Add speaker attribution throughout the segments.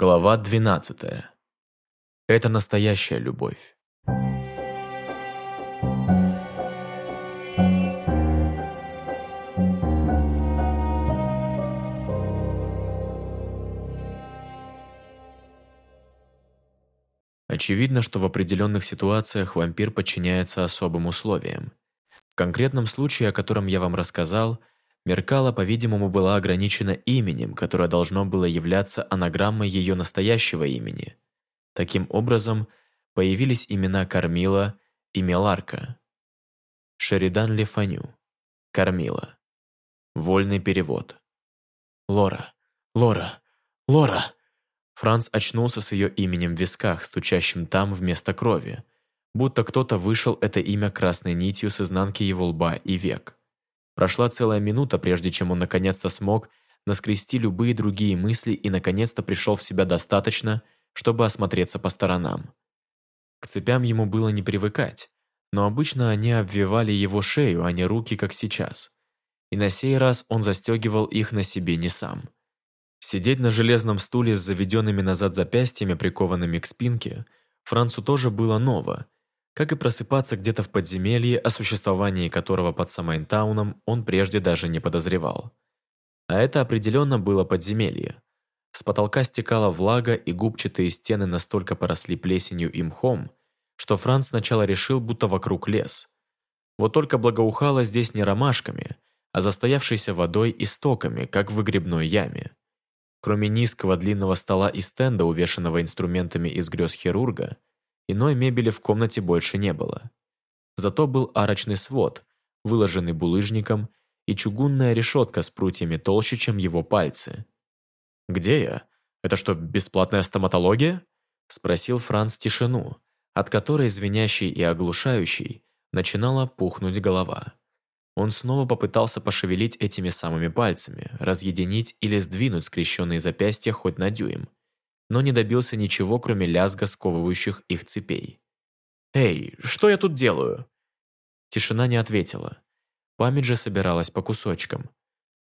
Speaker 1: Глава 12. Это настоящая любовь. Очевидно, что в определенных ситуациях вампир подчиняется особым условиям. В конкретном случае, о котором я вам рассказал, Меркала, по-видимому, была ограничена именем, которое должно было являться анаграммой ее настоящего имени. Таким образом, появились имена Кармила и Меларка. Шеридан Лефаню. Кармила. Вольный перевод. Лора. Лора. Лора. Франц очнулся с ее именем в висках, стучащим там вместо крови, будто кто-то вышел это имя красной нитью с изнанки его лба и век. Прошла целая минута, прежде чем он наконец-то смог наскрести любые другие мысли и наконец-то пришел в себя достаточно, чтобы осмотреться по сторонам. К цепям ему было не привыкать, но обычно они обвивали его шею, а не руки, как сейчас. И на сей раз он застегивал их на себе не сам. Сидеть на железном стуле с заведенными назад запястьями, прикованными к спинке, Францу тоже было ново – как и просыпаться где-то в подземелье, о существовании которого под Самайнтауном он прежде даже не подозревал. А это определенно было подземелье. С потолка стекала влага, и губчатые стены настолько поросли плесенью и мхом, что Франц сначала решил, будто вокруг лес. Вот только благоухало здесь не ромашками, а застоявшейся водой и стоками, как в выгребной яме. Кроме низкого длинного стола и стенда, увешанного инструментами из грез хирурга, Иной мебели в комнате больше не было. Зато был арочный свод, выложенный булыжником, и чугунная решетка с прутьями толще, чем его пальцы. «Где я? Это что, бесплатная стоматология?» – спросил Франц тишину, от которой звенящей и оглушающей начинала пухнуть голова. Он снова попытался пошевелить этими самыми пальцами, разъединить или сдвинуть скрещенные запястья хоть на дюйм – но не добился ничего, кроме лязга сковывающих их цепей. «Эй, что я тут делаю?» Тишина не ответила. Память же собиралась по кусочкам.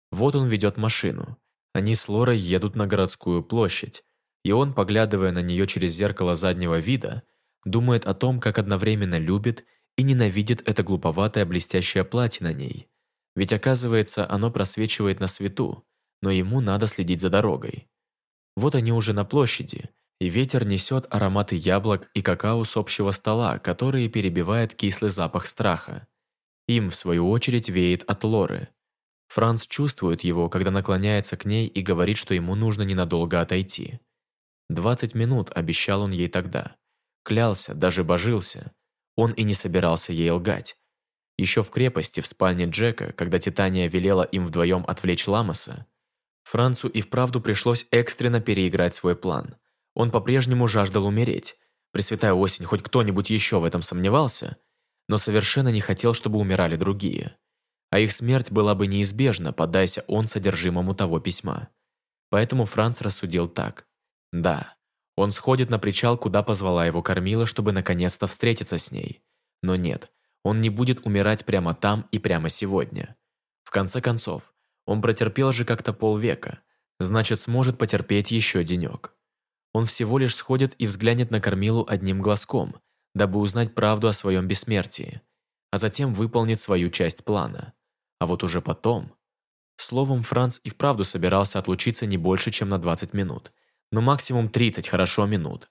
Speaker 1: Вот он ведет машину. Они с Лорой едут на городскую площадь, и он, поглядывая на нее через зеркало заднего вида, думает о том, как одновременно любит и ненавидит это глуповатое блестящее платье на ней. Ведь оказывается, оно просвечивает на свету, но ему надо следить за дорогой. Вот они уже на площади, и ветер несет ароматы яблок и какао с общего стола, которые перебивает кислый запах страха. Им, в свою очередь, веет от Лоры. Франц чувствует его, когда наклоняется к ней и говорит, что ему нужно ненадолго отойти. Двадцать минут обещал он ей тогда. Клялся, даже божился. Он и не собирался ей лгать. Еще в крепости, в спальне Джека, когда Титания велела им вдвоем отвлечь Ламоса, Францу и вправду пришлось экстренно переиграть свой план. Он по-прежнему жаждал умереть. Пресвятая осень, хоть кто-нибудь еще в этом сомневался, но совершенно не хотел, чтобы умирали другие. А их смерть была бы неизбежна, подайся он содержимому того письма. Поэтому Франц рассудил так. Да, он сходит на причал, куда позвала его кормила, чтобы наконец-то встретиться с ней. Но нет, он не будет умирать прямо там и прямо сегодня. В конце концов, он протерпел же как-то полвека, значит, сможет потерпеть еще денек. Он всего лишь сходит и взглянет на кормилу одним глазком, дабы узнать правду о своем бессмертии, а затем выполнит свою часть плана. А вот уже потом... Словом, Франц и вправду собирался отлучиться не больше, чем на 20 минут, но максимум 30 хорошо минут.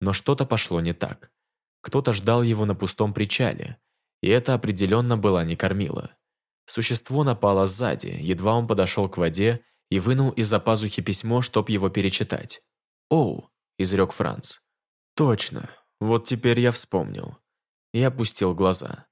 Speaker 1: Но что-то пошло не так. Кто-то ждал его на пустом причале, и это определенно была не кормила. Существо напало сзади, едва он подошел к воде и вынул из-за пазухи письмо, чтоб его перечитать. «Оу», – изрек Франц. «Точно, вот теперь я вспомнил». И опустил глаза.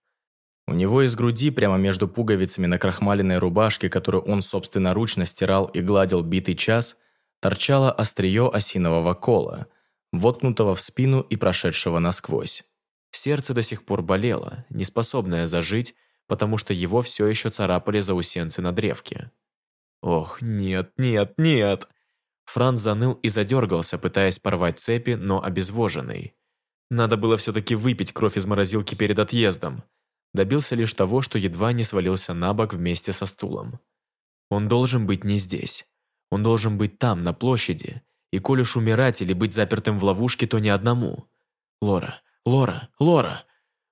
Speaker 1: У него из груди, прямо между пуговицами на крахмаленной рубашке, которую он собственноручно стирал и гладил битый час, торчало острие осинового кола, воткнутого в спину и прошедшего насквозь. Сердце до сих пор болело, неспособное зажить, потому что его все еще царапали заусенцы на древке. «Ох, нет, нет, нет!» Франц заныл и задергался, пытаясь порвать цепи, но обезвоженный. Надо было все-таки выпить кровь из морозилки перед отъездом. Добился лишь того, что едва не свалился на бок вместе со стулом. Он должен быть не здесь. Он должен быть там, на площади, И коль уж умирать или быть запертым в ловушке, то не одному. Лора, Лора, Лора!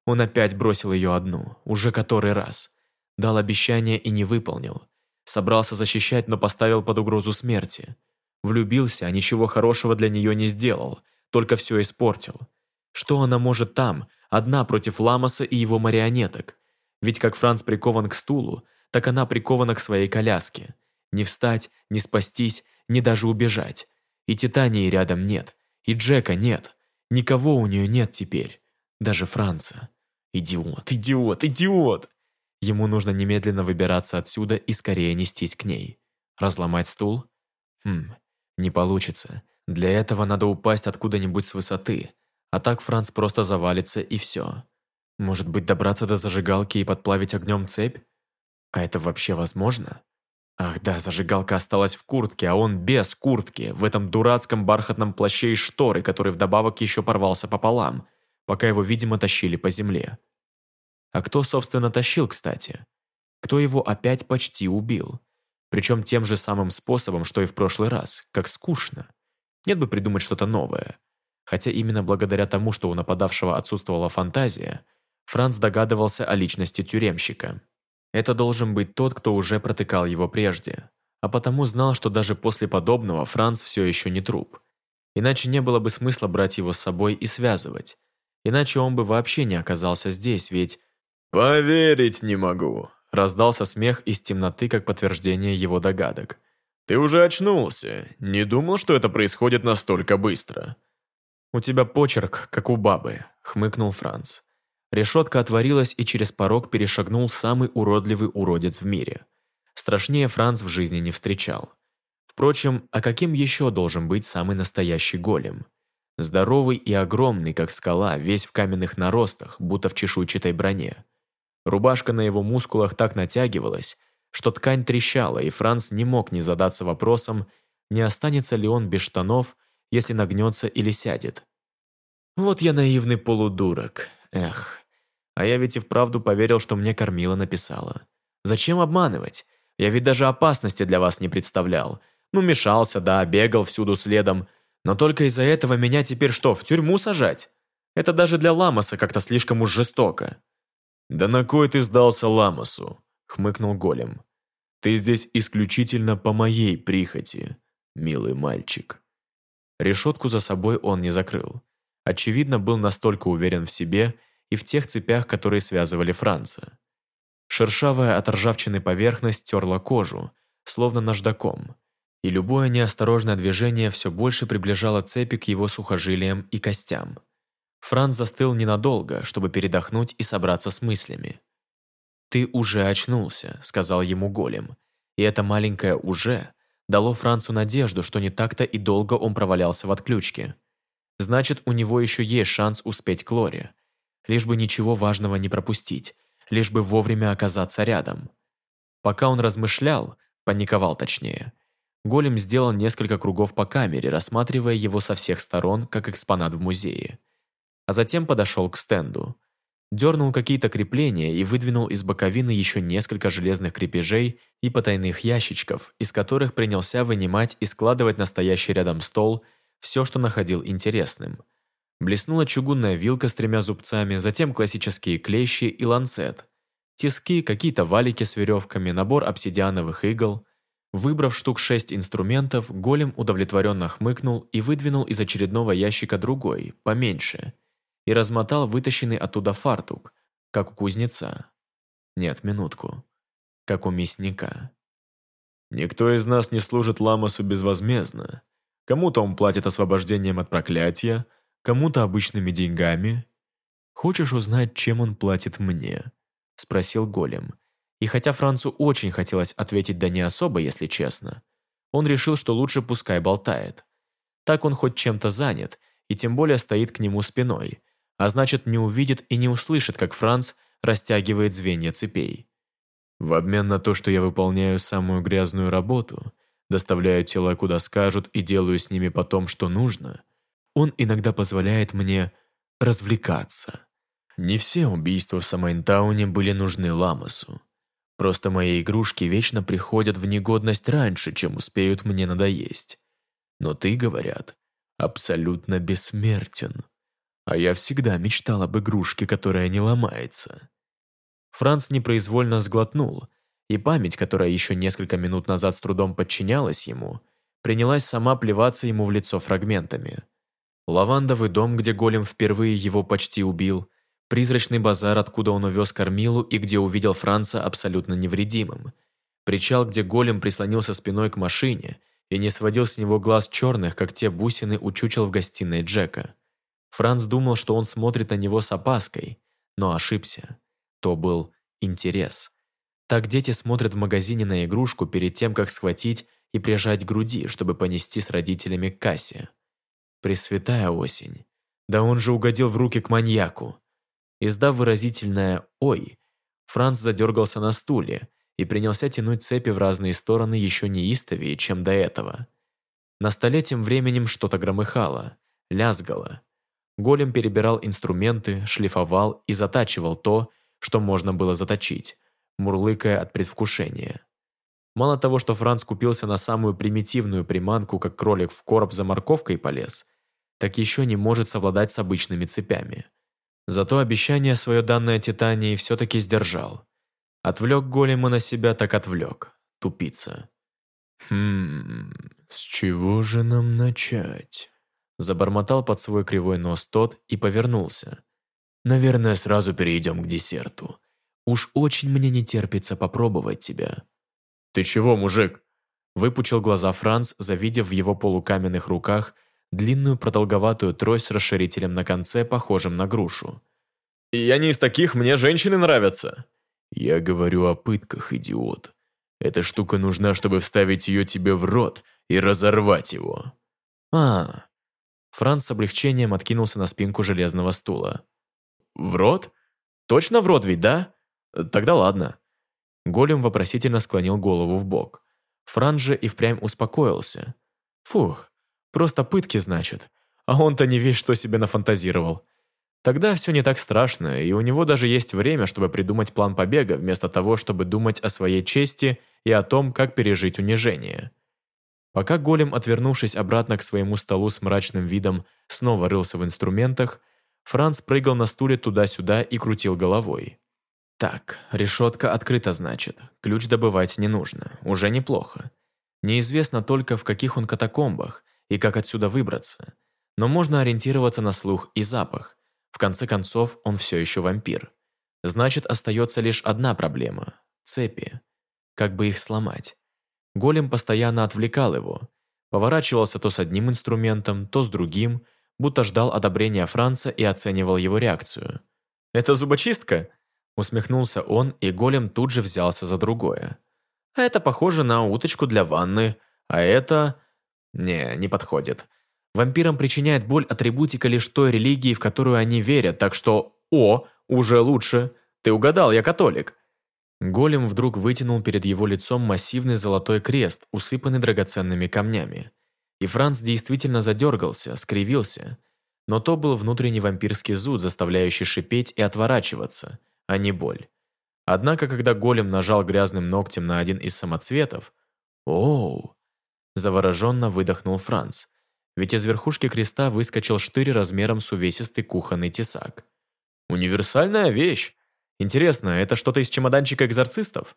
Speaker 1: Он опять бросил ее одну, уже который раз. Дал обещание и не выполнил. Собрался защищать, но поставил под угрозу смерти. Влюбился, а ничего хорошего для нее не сделал, только все испортил. Что она может там, одна против Ламоса и его марионеток? Ведь как Франц прикован к стулу, так она прикована к своей коляске. Не встать, не спастись, не даже убежать. И Титании рядом нет, и Джека нет. Никого у нее нет теперь. Даже Франца. Идиот, идиот, идиот! Ему нужно немедленно выбираться отсюда и скорее нестись к ней. Разломать стул? Хм, не получится. Для этого надо упасть откуда-нибудь с высоты. А так Франц просто завалится и все. Может быть, добраться до зажигалки и подплавить огнем цепь? А это вообще возможно? Ах да, зажигалка осталась в куртке, а он без куртки, в этом дурацком бархатном плаще и шторы, который вдобавок еще порвался пополам, пока его, видимо, тащили по земле. А кто, собственно, тащил, кстати? Кто его опять почти убил? Причем тем же самым способом, что и в прошлый раз, как скучно. Нет бы придумать что-то новое. Хотя именно благодаря тому, что у нападавшего отсутствовала фантазия, Франц догадывался о личности тюремщика. Это должен быть тот, кто уже протыкал его прежде, а потому знал, что даже после подобного Франц все еще не труп. Иначе не было бы смысла брать его с собой и связывать. Иначе он бы вообще не оказался здесь, ведь...
Speaker 2: «Поверить не могу», –
Speaker 1: раздался смех из темноты как подтверждение его догадок.
Speaker 2: «Ты уже очнулся. Не думал, что это происходит настолько быстро».
Speaker 1: «У тебя почерк, как у бабы», – хмыкнул Франц. Решетка отворилась, и через порог перешагнул самый уродливый уродец в мире. Страшнее Франц в жизни не встречал. Впрочем, а каким еще должен быть самый настоящий голем? Здоровый и огромный, как скала, весь в каменных наростах, будто в чешуйчатой броне. Рубашка на его мускулах так натягивалась, что ткань трещала, и Франц не мог не задаться вопросом, не останется ли он без штанов, если нагнется или сядет. «Вот я наивный полудурок. Эх, а я ведь и вправду поверил, что мне кормила написала. Зачем обманывать? Я ведь даже опасности для вас не представлял. Ну, мешался, да, бегал всюду следом. Но только из-за этого меня теперь что, в тюрьму сажать? Это даже для Ламоса как-то слишком уж жестоко.
Speaker 2: «Да на кой ты сдался Ламосу?» — хмыкнул Голем. «Ты здесь исключительно по моей прихоти, милый мальчик».
Speaker 1: Решетку за собой он не закрыл. Очевидно, был настолько уверен в себе, и в тех цепях, которые связывали Франца. Шершавая от ржавчины поверхность терла кожу, словно наждаком, и любое неосторожное движение все больше приближало цепи к его сухожилиям и костям. Франц застыл ненадолго, чтобы передохнуть и собраться с мыслями. «Ты уже очнулся», — сказал ему голем, и это маленькое «уже» дало Францу надежду, что не так-то и долго он провалялся в отключке. Значит, у него еще есть шанс успеть к Лоре, лишь бы ничего важного не пропустить, лишь бы вовремя оказаться рядом. Пока он размышлял, паниковал точнее, голем сделал несколько кругов по камере, рассматривая его со всех сторон, как экспонат в музее. А затем подошел к стенду. Дернул какие-то крепления и выдвинул из боковины еще несколько железных крепежей и потайных ящичков, из которых принялся вынимать и складывать настоящий рядом стол все, что находил интересным – Блеснула чугунная вилка с тремя зубцами, затем классические клещи и ланцет. Тиски, какие-то валики с веревками, набор обсидиановых игл. Выбрав штук шесть инструментов, голем удовлетворенно хмыкнул и выдвинул из очередного ящика другой, поменьше, и размотал вытащенный оттуда фартук, как у кузнеца. Нет, минутку. Как у мясника.
Speaker 2: «Никто из нас не служит Ламасу безвозмездно. Кому-то он платит освобождением от проклятия, кому-то обычными деньгами. Хочешь узнать, чем он платит мне?» – спросил Голем. И хотя Францу очень хотелось ответить да не особо, если честно, он решил, что лучше пускай болтает. Так он хоть чем-то занят, и тем более стоит к нему спиной, а значит не увидит и не услышит, как Франц растягивает звенья цепей. В обмен на то, что я выполняю самую грязную работу, доставляю тела куда скажут и делаю с ними потом, что нужно – он иногда позволяет мне развлекаться. Не все убийства в Самайнтауне были нужны Ламасу. Просто мои игрушки вечно приходят в негодность раньше, чем успеют мне надоесть.
Speaker 1: Но ты, говорят, абсолютно бессмертен. А я всегда мечтал об игрушке, которая не ломается». Франц непроизвольно сглотнул, и память, которая еще несколько минут назад с трудом подчинялась ему, принялась сама плеваться ему в лицо фрагментами. Лавандовый дом, где голем впервые его почти убил, призрачный базар, откуда он увез кормилу и где увидел Франца абсолютно невредимым, причал, где голем прислонился спиной к машине и не сводил с него глаз черных, как те бусины у в гостиной Джека. Франц думал, что он смотрит на него с опаской, но ошибся то был интерес. Так дети смотрят в магазине на игрушку перед тем, как схватить и прижать к груди, чтобы понести с родителями к кассе. Пресвятая осень. Да он же угодил в руки к маньяку. Издав выразительное «Ой», Франц задергался на стуле и принялся тянуть цепи в разные стороны еще неистовее, чем до этого. На столе тем временем что-то громыхало, лязгало. Голем перебирал инструменты, шлифовал и затачивал то, что можно было заточить, мурлыкая от предвкушения. Мало того, что Франц купился на самую примитивную приманку, как кролик в короб за морковкой полез, так еще не может совладать с обычными цепями. Зато обещание свое данное Титании все-таки сдержал. Отвлек голема на себя, так отвлек. Тупица. «Хм, с чего же нам начать?» Забормотал под свой кривой нос тот и повернулся. Наверное, сразу перейдем к десерту. Уж очень мне не терпится попробовать тебя».
Speaker 2: «Ты чего, мужик?»
Speaker 1: Выпучил глаза Франц, завидев в его полукаменных руках длинную продолговатую трость с расширителем на конце, похожим на грушу.
Speaker 2: «Я не из таких, мне женщины нравятся».
Speaker 1: «Я говорю о пытках, идиот. Эта штука нужна, чтобы вставить ее тебе в рот и разорвать его». «А...» Франц с облегчением откинулся на спинку железного стула.
Speaker 2: «В рот? Точно в рот ведь, да? Тогда ладно».
Speaker 1: Голем вопросительно склонил голову в бок. Франц же и впрямь успокоился. Фух, просто пытки, значит. А он-то не весь что себе нафантазировал. Тогда все не так страшно, и у него даже есть время, чтобы придумать план побега, вместо того, чтобы думать о своей чести и о том, как пережить унижение. Пока голем, отвернувшись обратно к своему столу с мрачным видом, снова рылся в инструментах, Франц прыгал на стуле туда-сюда и крутил головой. Так, решетка открыта, значит. Ключ добывать не нужно. Уже неплохо. Неизвестно только, в каких он катакомбах и как отсюда выбраться. Но можно ориентироваться на слух и запах. В конце концов, он все еще вампир. Значит, остается лишь одна проблема – цепи. Как бы их сломать? Голем постоянно отвлекал его. Поворачивался то с одним инструментом, то с другим, будто ждал одобрения Франца и оценивал его реакцию.
Speaker 2: «Это зубочистка?»
Speaker 1: Усмехнулся он, и голем тут же взялся за другое. «А это похоже на уточку для ванны, а это...» «Не, не подходит. Вампирам причиняет боль атрибутика лишь той религии, в которую они верят, так что... О, уже лучше. Ты угадал, я католик». Голем вдруг вытянул перед его лицом массивный золотой крест, усыпанный драгоценными камнями. И Франц действительно задергался, скривился. Но то был внутренний вампирский зуд, заставляющий шипеть и отворачиваться, а не боль. Однако, когда голем нажал грязным ногтем на один из самоцветов, «Оу!» Завороженно выдохнул Франц, ведь из верхушки креста выскочил штырь размером с увесистый кухонный тесак.
Speaker 2: «Универсальная вещь! Интересно, это что-то из чемоданчика экзорцистов?»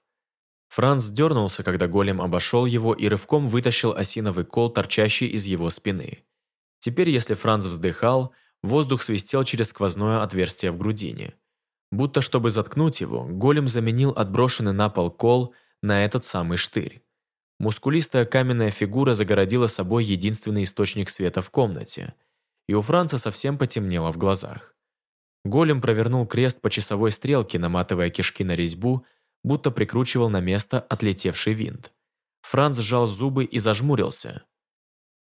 Speaker 1: Франц дернулся, когда голем обошел его и рывком вытащил осиновый кол, торчащий из его спины. Теперь, если Франц вздыхал, воздух свистел через сквозное отверстие в грудине. Будто чтобы заткнуть его, голем заменил отброшенный на пол кол на этот самый штырь. Мускулистая каменная фигура загородила собой единственный источник света в комнате, и у Франца совсем потемнело в глазах. Голем провернул крест по часовой стрелке, наматывая кишки на резьбу, будто прикручивал на место отлетевший винт. Франц сжал зубы и зажмурился.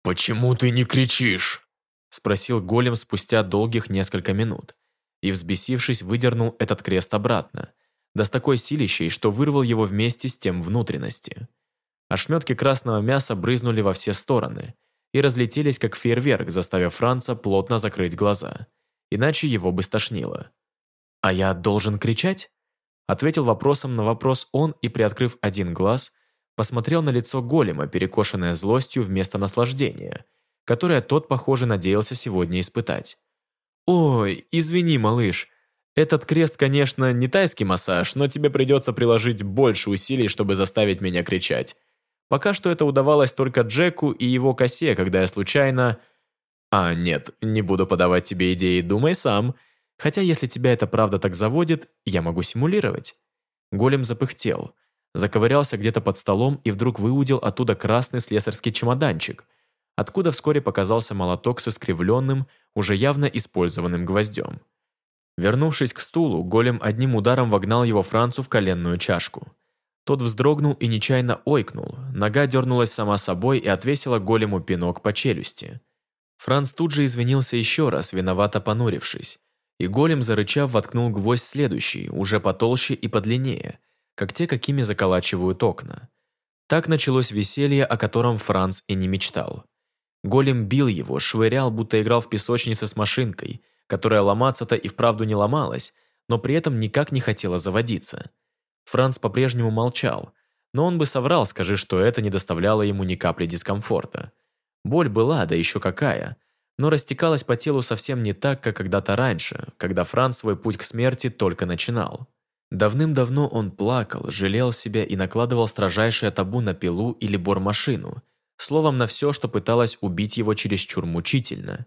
Speaker 2: «Почему ты не кричишь?»
Speaker 1: спросил голем спустя долгих несколько минут. И, взбесившись, выдернул этот крест обратно, да с такой силищей, что вырвал его вместе с тем внутренности. Ошметки красного мяса брызнули во все стороны и разлетелись, как фейерверк, заставив Франца плотно закрыть глаза. Иначе его бы стошнило. «А я должен кричать?» Ответил вопросом на вопрос он и, приоткрыв один глаз, посмотрел на лицо голема, перекошенное злостью вместо наслаждения, которое тот, похоже, надеялся сегодня испытать. «Ой, извини, малыш. Этот крест, конечно, не тайский массаж, но тебе придется приложить больше усилий, чтобы заставить меня кричать. Пока что это удавалось только Джеку и его косе, когда я случайно... А, нет, не буду подавать тебе идеи, думай сам. Хотя, если тебя это правда так заводит, я могу симулировать». Голем запыхтел, заковырялся где-то под столом и вдруг выудил оттуда красный слесарский чемоданчик, откуда вскоре показался молоток с искривленным, уже явно использованным гвоздем. Вернувшись к стулу, голем одним ударом вогнал его Францу в коленную чашку. Тот вздрогнул и нечаянно ойкнул, нога дернулась сама собой и отвесила голему пинок по челюсти. Франц тут же извинился еще раз, виновато понурившись, и голем, зарычав, воткнул гвоздь следующий, уже потолще и подлиннее, как те, какими заколачивают окна. Так началось веселье, о котором Франц и не мечтал. Голем бил его, швырял, будто играл в песочнице с машинкой, которая ломаться-то и вправду не ломалась, но при этом никак не хотела заводиться. Франц по-прежнему молчал, но он бы соврал, скажи, что это не доставляло ему ни капли дискомфорта. Боль была, да еще какая – но растекалась по телу совсем не так, как когда-то раньше, когда Франц свой путь к смерти только начинал. Давным-давно он плакал, жалел себя и накладывал строжайшее табу на пилу или бормашину, словом, на все, что пыталось убить его чересчур мучительно.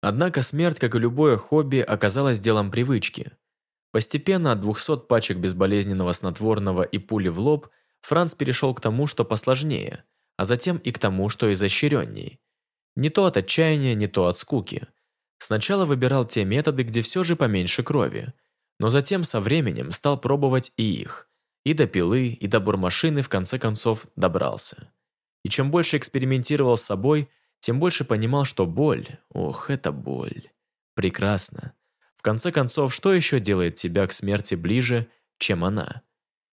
Speaker 1: Однако смерть, как и любое хобби, оказалась делом привычки. Постепенно от 200 пачек безболезненного снотворного и пули в лоб Франц перешел к тому, что посложнее, а затем и к тому, что изощренней – не то от отчаяния, не то от скуки. Сначала выбирал те методы, где все же поменьше крови, но затем со временем стал пробовать и их. И до пилы, и до бурмашины в конце концов добрался. И чем больше экспериментировал с собой, тем больше понимал, что боль, ох, это боль, прекрасно. В конце концов, что еще делает тебя к смерти ближе, чем она?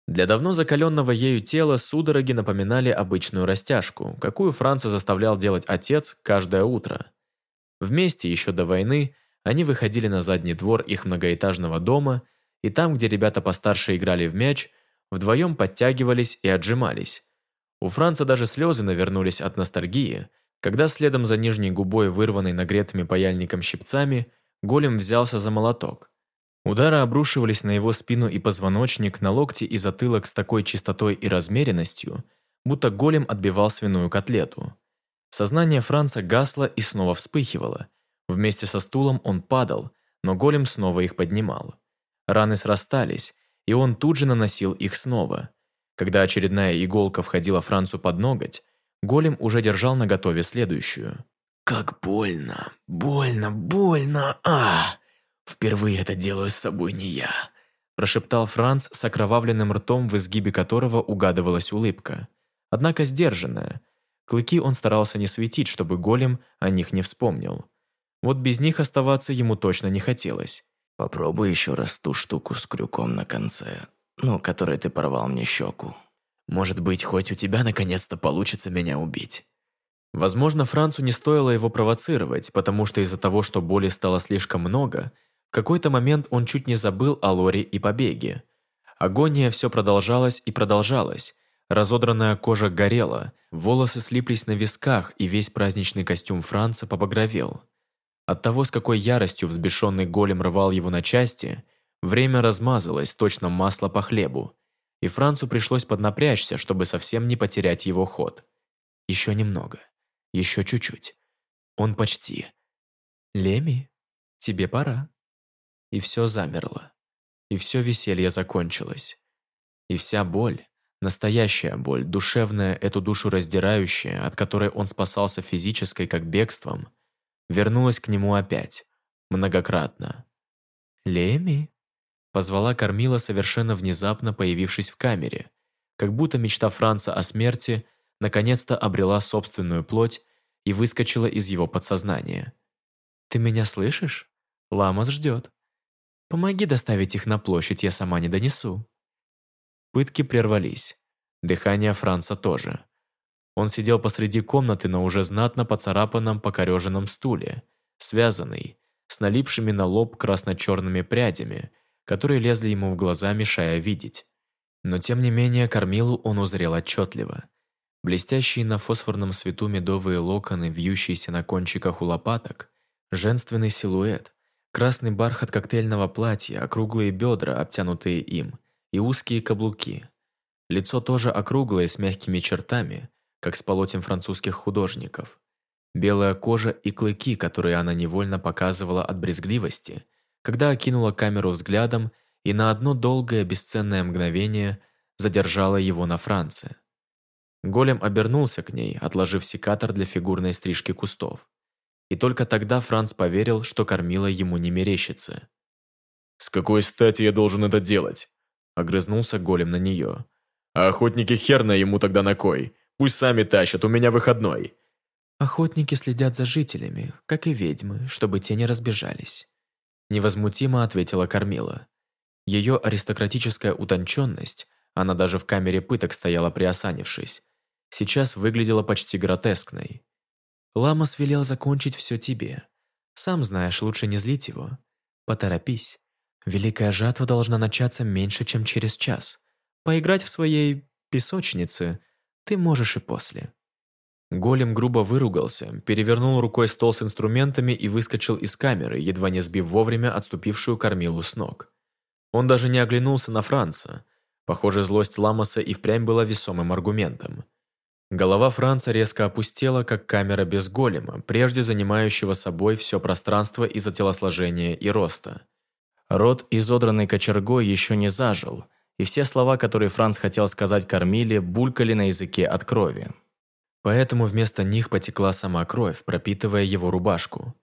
Speaker 1: Для давно закаленного ею тела судороги напоминали обычную растяжку, какую Франца заставлял делать отец каждое утро. Вместе еще до войны они выходили на задний двор их многоэтажного дома, и там, где ребята постарше играли в мяч, вдвоем подтягивались и отжимались. У Франца даже слезы навернулись от ностальгии, когда следом за нижней губой, вырванной нагретыми паяльником щипцами, голем взялся за молоток. Удары обрушивались на его спину и позвоночник, на локти и затылок с такой чистотой и размеренностью, будто голем отбивал свиную котлету. Сознание Франца гасло и снова вспыхивало. Вместе со стулом он падал, но голем снова их поднимал. Раны срастались, и он тут же наносил их снова. Когда очередная иголка входила Францу под ноготь, голем уже держал наготове следующую. «Как больно, больно, больно, а!» «Впервые это делаю с собой не я», – прошептал Франц с окровавленным ртом, в изгибе которого угадывалась улыбка. Однако сдержанная. Клыки он старался не светить, чтобы голем о них не вспомнил. Вот без них оставаться ему точно не хотелось. «Попробуй еще раз ту штуку с крюком на конце, ну, которой ты порвал мне щеку. Может быть, хоть у тебя наконец-то получится меня убить». Возможно, Францу не стоило его провоцировать, потому что из-за того, что боли стало слишком много – в какой-то момент он чуть не забыл о Лоре и побеге. Агония все продолжалась и продолжалась. Разодранная кожа горела, волосы слиплись на висках, и весь праздничный костюм Франца побагровел. От того, с какой яростью взбешенный голем рвал его на части, время размазалось, точно масло по хлебу, и Францу пришлось поднапрячься, чтобы совсем не потерять его ход. Еще немного. Еще чуть-чуть. Он почти. «Леми, тебе пора» и все замерло. И все веселье закончилось. И вся боль, настоящая боль, душевная, эту душу раздирающая, от которой он спасался физической, как бегством, вернулась к нему опять, многократно. «Леми?» – позвала Кормила совершенно внезапно появившись в камере, как будто мечта Франца о смерти наконец-то обрела собственную плоть и выскочила из его подсознания. «Ты меня слышишь? Ламас ждет». Помоги доставить их на площадь, я сама не донесу». Пытки прервались. Дыхание Франца тоже. Он сидел посреди комнаты на уже знатно поцарапанном покореженном стуле, связанный, с налипшими на лоб красно-черными прядями, которые лезли ему в глаза, мешая видеть. Но тем не менее Кормилу он узрел отчетливо. Блестящие на фосфорном свету медовые локоны, вьющиеся на кончиках у лопаток, женственный силуэт, красный бархат коктейльного платья, округлые бедра, обтянутые им, и узкие каблуки. Лицо тоже округлое, с мягкими чертами, как с полотен французских художников. Белая кожа и клыки, которые она невольно показывала от брезгливости, когда окинула камеру взглядом и на одно долгое бесценное мгновение задержала его на Франце. Голем обернулся к ней, отложив секатор для фигурной стрижки кустов. И только тогда Франц поверил, что кормила ему не мерещится.
Speaker 2: «С какой стати я должен это делать?» Огрызнулся голем на нее. «А охотники херна ему тогда на кой? Пусть сами тащат, у меня выходной».
Speaker 1: «Охотники следят за жителями, как и ведьмы, чтобы те не разбежались», невозмутимо ответила Кормила. Ее аристократическая утонченность, она даже в камере пыток стояла приосанившись, сейчас выглядела почти гротескной. Ламас велел закончить все тебе. Сам знаешь, лучше не злить его. Поторопись. Великая жатва должна начаться меньше, чем через час. Поиграть в своей песочнице ты можешь и после. Голем грубо выругался, перевернул рукой стол с инструментами и выскочил из камеры, едва не сбив вовремя отступившую кормилу с ног. Он даже не оглянулся на Франца. Похоже, злость Ламоса и впрямь была весомым аргументом. Голова Франца резко опустела, как камера без голема, прежде занимающего собой все пространство из-за телосложения и роста. Рот, изодранный кочергой, еще не зажил, и все слова, которые Франц хотел сказать кормили, булькали на языке от крови. Поэтому вместо них потекла сама кровь, пропитывая его рубашку.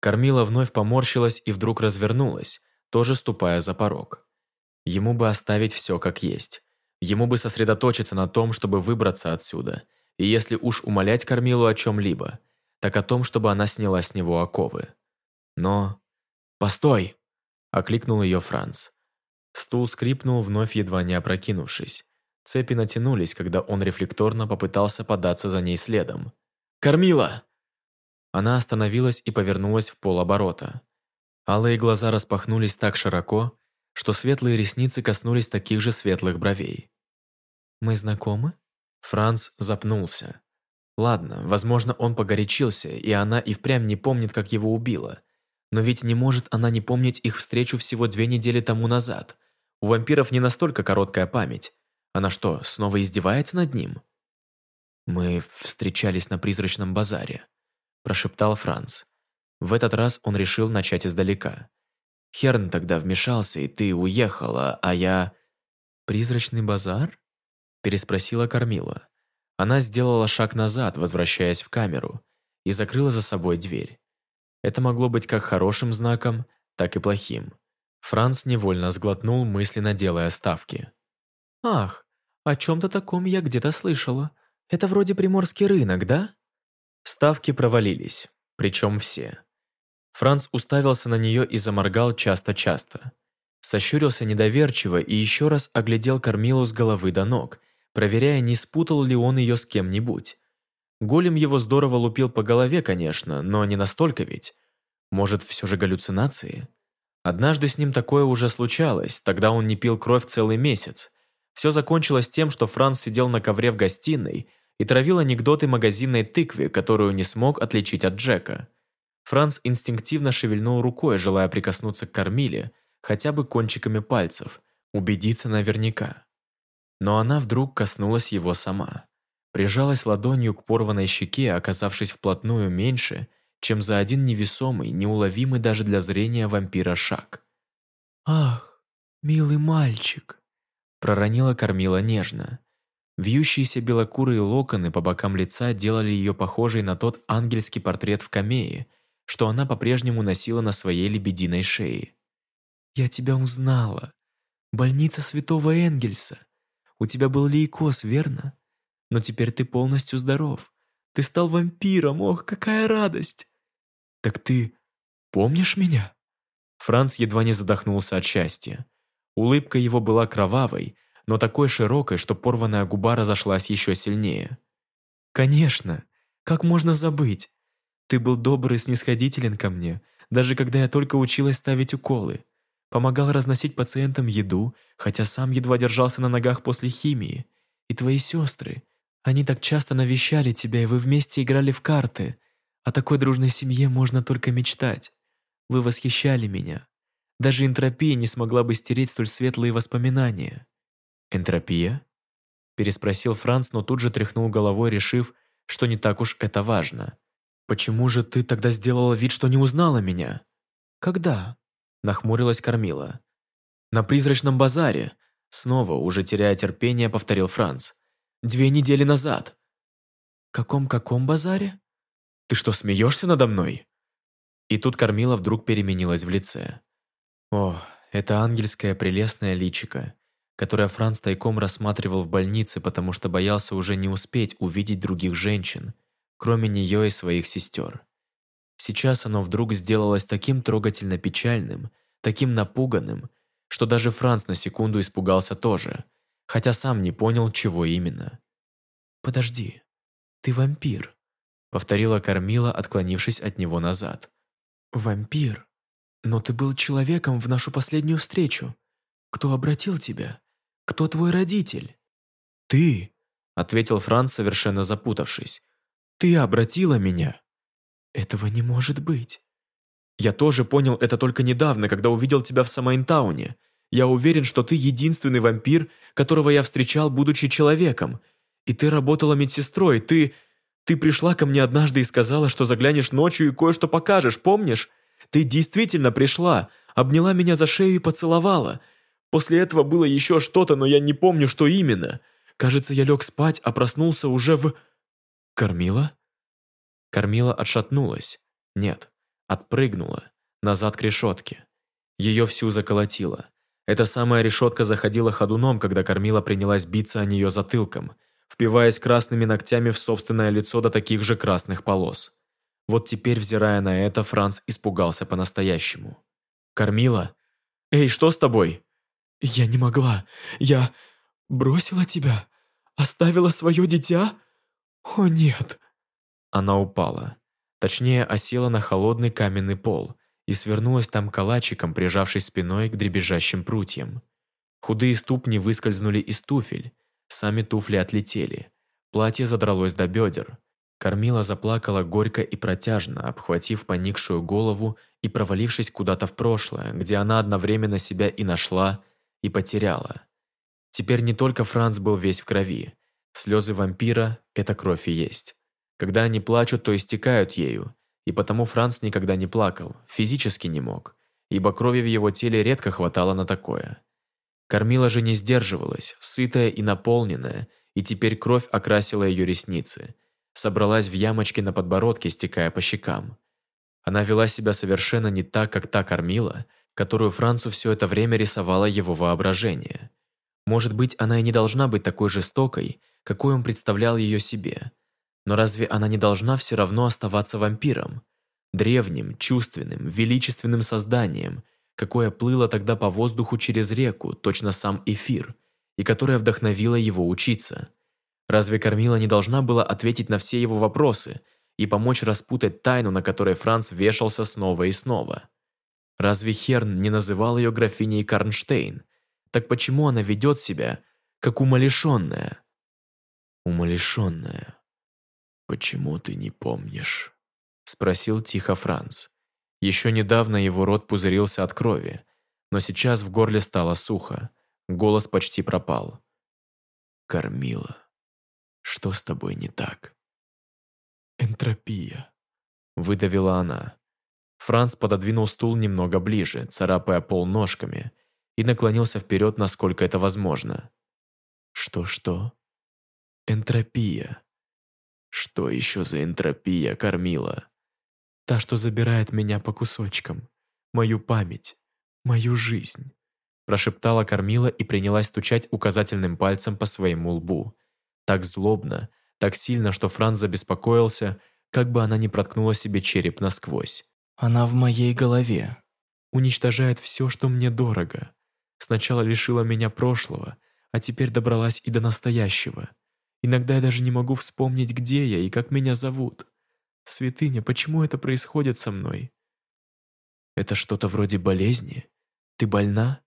Speaker 1: Кормила вновь поморщилась и вдруг развернулась, тоже ступая за порог. Ему бы оставить все как есть. Ему бы сосредоточиться на том, чтобы выбраться отсюда, и если уж умолять Кормилу о чем-либо, так о том, чтобы она сняла с него оковы. Но... «Постой!» – окликнул ее Франц. Стул скрипнул, вновь едва не опрокинувшись. Цепи натянулись, когда он рефлекторно попытался податься за ней следом. «Кормила!» Она остановилась и повернулась в полоборота. Алые глаза распахнулись так широко, что светлые ресницы коснулись таких же светлых бровей. «Мы знакомы?» Франц запнулся. Ладно, возможно, он погорячился, и она и впрямь не помнит, как его убила. Но ведь не может она не помнить их встречу всего две недели тому назад. У вампиров не настолько короткая память. Она что, снова издевается над ним? «Мы встречались на призрачном базаре», – прошептал Франц. В этот раз он решил начать издалека. Херн тогда вмешался, и ты уехала, а я... «Призрачный базар?» Переспросила Кормила. Она сделала шаг назад, возвращаясь в камеру, и закрыла за собой дверь. Это могло быть как хорошим знаком, так и плохим. Франц невольно сглотнул, мысленно делая ставки. «Ах, о чем-то таком я где-то слышала. Это вроде приморский рынок, да?» Ставки провалились, причем все. Франц уставился на нее и заморгал часто-часто. Сощурился недоверчиво и еще раз оглядел Кормилу с головы до ног, проверяя, не спутал ли он ее с кем-нибудь. Голем его здорово лупил по голове, конечно, но не настолько ведь. Может, все же галлюцинации? Однажды с ним такое уже случалось, тогда он не пил кровь целый месяц. Все закончилось тем, что Франц сидел на ковре в гостиной и травил анекдоты магазинной тыкве, которую не смог отличить от Джека. Франц инстинктивно шевельнул рукой, желая прикоснуться к кормиле, хотя бы кончиками пальцев, убедиться наверняка. Но она вдруг коснулась его сама. Прижалась ладонью к порванной щеке, оказавшись вплотную меньше, чем за один невесомый, неуловимый даже для зрения вампира шаг. «Ах, милый мальчик!» проронила кормила нежно. Вьющиеся белокурые локоны по бокам лица делали ее похожей на тот ангельский портрет в камее, что она по-прежнему носила на своей лебединой шее. «Я тебя узнала. Больница святого Энгельса. У тебя был лейкоз, верно? Но теперь ты полностью здоров. Ты стал вампиром, ох, какая радость!» «Так ты помнишь меня?» Франц едва не задохнулся от счастья. Улыбка его была кровавой, но такой широкой, что порванная губа разошлась еще сильнее. «Конечно! Как можно забыть? Ты был добр и снисходителен ко мне, даже когда я только училась ставить уколы. Помогал разносить пациентам еду, хотя сам едва держался на ногах после химии. И твои сестры. Они так часто навещали тебя, и вы вместе играли в карты. О такой дружной семье можно только мечтать. Вы восхищали меня. Даже энтропия не смогла бы стереть столь светлые воспоминания. «Энтропия?» Переспросил Франц, но тут же тряхнул головой, решив, что не так уж это важно. «Почему же ты тогда сделала вид, что не узнала меня?» «Когда?» Нахмурилась Кормила. «На призрачном базаре!» Снова, уже теряя терпение, повторил Франц. «Две недели назад!» «Каком-каком базаре?» «Ты что, смеешься надо мной?» И тут Кормила вдруг переменилась в лице. О, это ангельское прелестное личико, которое Франц тайком рассматривал в больнице, потому что боялся уже не успеть увидеть других женщин, кроме нее и своих сестер. Сейчас оно вдруг сделалось таким трогательно печальным, таким напуганным, что даже Франц на секунду испугался тоже, хотя сам не понял, чего именно. «Подожди, ты вампир», — повторила Кормила, отклонившись от него назад. «Вампир? Но ты был человеком в нашу последнюю встречу. Кто обратил тебя? Кто твой родитель?» «Ты», — ответил Франц, совершенно запутавшись. «Ты обратила меня». «Этого не может быть». «Я тоже понял это только недавно, когда увидел тебя в Самайнтауне. Я уверен, что ты единственный вампир, которого я встречал, будучи человеком. И ты работала медсестрой, ты... Ты пришла ко мне однажды и сказала, что заглянешь ночью и кое-что покажешь, помнишь? Ты действительно пришла, обняла меня за шею и поцеловала. После этого было еще что-то, но я не помню, что именно. Кажется, я лег спать, а проснулся уже в... Кормила? Кормила отшатнулась. Нет, отпрыгнула. Назад к решетке. Ее всю заколотило. Эта самая решетка заходила ходуном, когда Кормила принялась биться о нее затылком, впиваясь красными ногтями в собственное лицо до таких же красных полос. Вот теперь, взирая на это, Франц испугался по-настоящему. «Кормила? Эй, что с тобой?» «Я не могла. Я бросила тебя? Оставила свое дитя? О, нет!» Она упала. Точнее, осела на холодный каменный пол и свернулась там калачиком, прижавшись спиной к дребезжащим прутьям. Худые ступни выскользнули из туфель, сами туфли отлетели. Платье задралось до бедер. Кормила заплакала горько и протяжно, обхватив поникшую голову и провалившись куда-то в прошлое, где она одновременно себя и нашла, и потеряла. Теперь не только Франц был весь в крови. Слезы вампира – это кровь и есть. Когда они плачут, то истекают ею, и потому Франц никогда не плакал, физически не мог, ибо крови в его теле редко хватало на такое. Кормила же не сдерживалась, сытая и наполненная, и теперь кровь окрасила ее ресницы – собралась в ямочки на подбородке, стекая по щекам. Она вела себя совершенно не так, как та кормила, которую Францу все это время рисовало его воображение. Может быть, она и не должна быть такой жестокой, какой он представлял ее себе. Но разве она не должна все равно оставаться вампиром? Древним, чувственным, величественным созданием, какое плыло тогда по воздуху через реку, точно сам эфир, и которое вдохновило его учиться. Разве Кормила не должна была ответить на все его вопросы и помочь распутать тайну, на которой Франц вешался снова и снова? Разве Херн не называл ее графиней Карнштейн? Так почему она ведет себя, как умалишенная? Умалишенная. «Почему ты не помнишь?» Спросил тихо Франц. Еще недавно его рот пузырился от крови, но сейчас в горле стало сухо, голос почти пропал. «Кормила». Что с тобой не так?» «Энтропия», — выдавила она. Франц пододвинул стул немного ближе, царапая пол ножками, и наклонился вперед, насколько это возможно. «Что-что?» «Энтропия». «Что еще за энтропия, кормила?» «Та, что забирает меня по кусочкам, мою память, мою жизнь», прошептала кормила и принялась стучать указательным пальцем по своему лбу, так злобно, так сильно, что Франц забеспокоился, как бы она не проткнула себе череп насквозь. «Она в моей голове. Уничтожает все, что мне дорого. Сначала лишила меня прошлого, а теперь добралась и до настоящего. Иногда я даже не могу вспомнить, где я и как меня зовут. Святыня, почему это происходит со мной? Это что-то вроде болезни? ты больна?»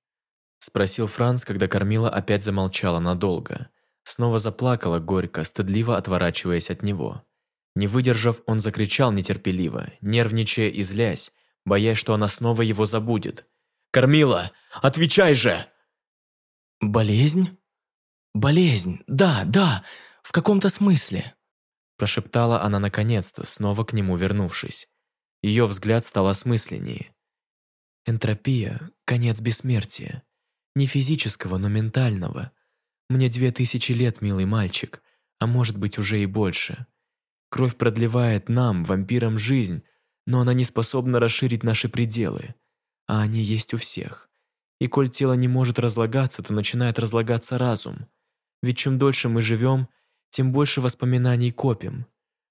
Speaker 1: Спросил Франц, когда Кормила опять замолчала надолго. Снова заплакала горько, стыдливо отворачиваясь от него. Не выдержав, он закричал нетерпеливо, нервничая и злясь, боясь, что она снова его забудет. «Кормила, отвечай же!»
Speaker 3: «Болезнь? Болезнь, да, да, в каком-то смысле!»
Speaker 1: Прошептала она наконец-то, снова к нему вернувшись. Ее взгляд стал осмысленнее. «Энтропия – конец бессмертия. Не физического, но ментального. Мне две тысячи лет, милый мальчик, а может быть уже и больше. Кровь продлевает нам, вампирам, жизнь, но она не способна расширить наши пределы, а они есть у всех. И коль тело не может разлагаться, то начинает разлагаться разум. Ведь чем дольше мы живем, тем больше воспоминаний копим.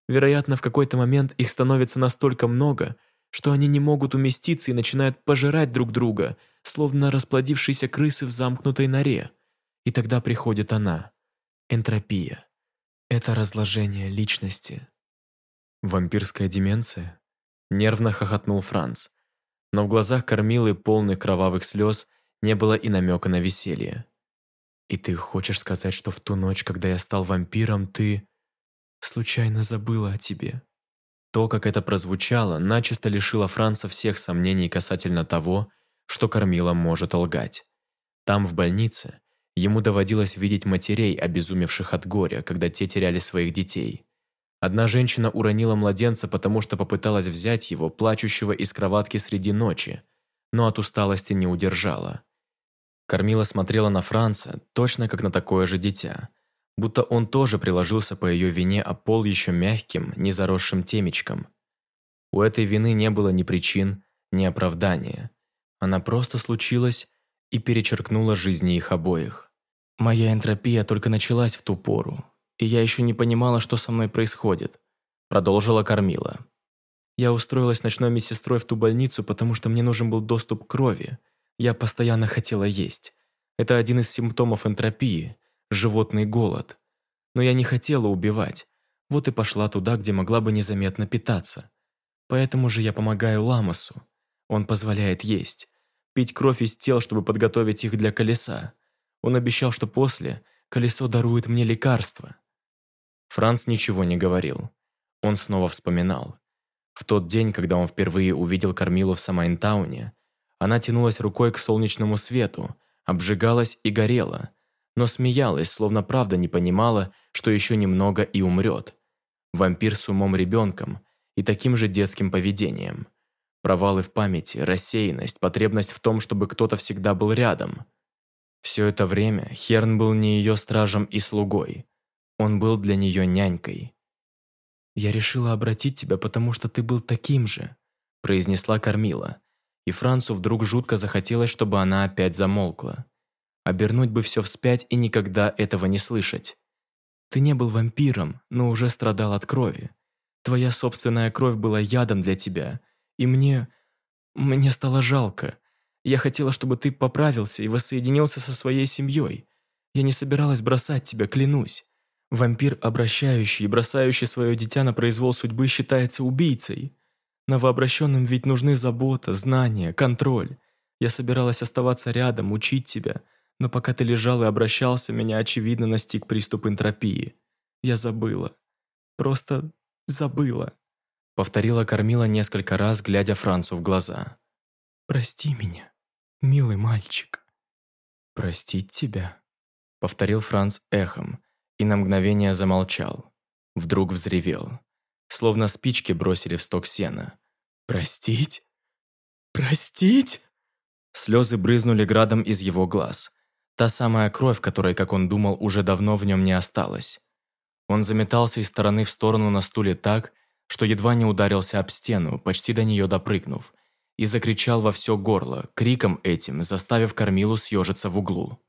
Speaker 1: Вероятно, в какой-то момент их становится настолько много, что они не могут уместиться и начинают пожирать друг друга, словно расплодившиеся крысы в замкнутой норе. И тогда приходит она. Энтропия. Это разложение личности. Вампирская деменция? Нервно хохотнул Франц. Но в глазах кормилы, полных кровавых слез, не было и намека на веселье. «И ты хочешь сказать, что в ту ночь, когда я стал вампиром, ты...» «Случайно забыла о тебе?» То, как это прозвучало, начисто лишило Франца всех сомнений касательно того, что кормила может лгать. Там, в больнице, ему доводилось видеть матерей, обезумевших от горя, когда те теряли своих детей. Одна женщина уронила младенца, потому что попыталась взять его, плачущего из кроватки среди ночи, но от усталости не удержала. Кормила смотрела на Франца, точно как на такое же дитя, будто он тоже приложился по ее вине о пол еще мягким, не заросшим темечком. У этой вины не было ни причин, ни оправдания. Она просто случилась и перечеркнула жизни их обоих. Моя энтропия только началась в ту пору, и я еще не понимала, что со мной происходит», продолжила Кормила. «Я устроилась ночной медсестрой в ту больницу, потому что мне нужен был доступ к крови. Я постоянно хотела есть. Это один из симптомов энтропии – животный голод. Но я не хотела убивать, вот и пошла туда, где могла бы незаметно питаться. Поэтому же я помогаю Ламасу. Он позволяет есть, пить кровь из тел, чтобы подготовить их для колеса. Он обещал, что после колесо дарует мне лекарство. Франц ничего не говорил. Он снова вспоминал. В тот день, когда он впервые увидел Кармилу в Самайнтауне, она тянулась рукой к солнечному свету, обжигалась и горела, но смеялась, словно правда не понимала, что еще немного и умрет. Вампир с умом ребенком и таким же детским поведением. Провалы в памяти, рассеянность, потребность в том, чтобы кто-то всегда был рядом. Все это время Херн был не ее стражем и слугой. Он был для нее нянькой. «Я решила обратить тебя, потому что ты был таким же», произнесла Кормила. И Францу вдруг жутко захотелось, чтобы она опять замолкла. Обернуть бы все вспять и никогда этого не слышать. Ты не был вампиром, но уже страдал от крови. Твоя собственная кровь была ядом для тебя. И мне... мне стало жалко. Я хотела, чтобы ты поправился и воссоединился со своей семьей. Я не собиралась бросать тебя, клянусь. Вампир, обращающий и бросающий свое дитя на произвол судьбы, считается убийцей. Новообращенным ведь нужны забота, знания, контроль. Я собиралась оставаться рядом, учить тебя, но пока ты лежал и обращался, меня, очевидно, настиг приступ энтропии. Я забыла. Просто забыла. Повторила Кормила несколько раз, глядя Францу в глаза. «Прости меня, милый мальчик». «Простить тебя?» Повторил Франц эхом, и на мгновение замолчал. Вдруг взревел. Словно спички бросили в сток сена. «Простить? Простить?» Слезы брызнули градом из его глаз. Та самая кровь, которой, как он думал, уже давно в нем не осталось. Он заметался из стороны в сторону на стуле так, что едва не ударился об стену, почти до нее допрыгнув, и закричал во все горло, криком этим заставив Кормилу съежиться в углу.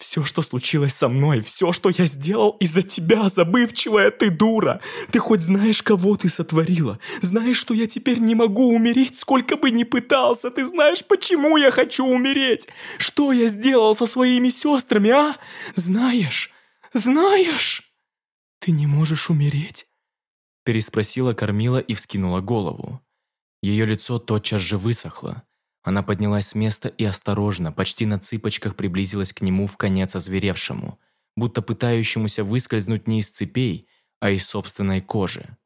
Speaker 1: Все, что случилось со мной, все, что я сделал из-за тебя, забывчивая ты дура. Ты хоть знаешь, кого ты сотворила? Знаешь, что я теперь не могу умереть, сколько бы ни пытался? Ты знаешь, почему я хочу умереть? Что я сделал со своими сестрами, а? Знаешь? Знаешь? Ты не можешь умереть? Переспросила Кормила и вскинула голову. Ее лицо тотчас же высохло.
Speaker 3: Она поднялась с места и осторожно, почти на цыпочках приблизилась к нему в конец озверевшему, будто пытающемуся выскользнуть не из цепей, а из собственной кожи.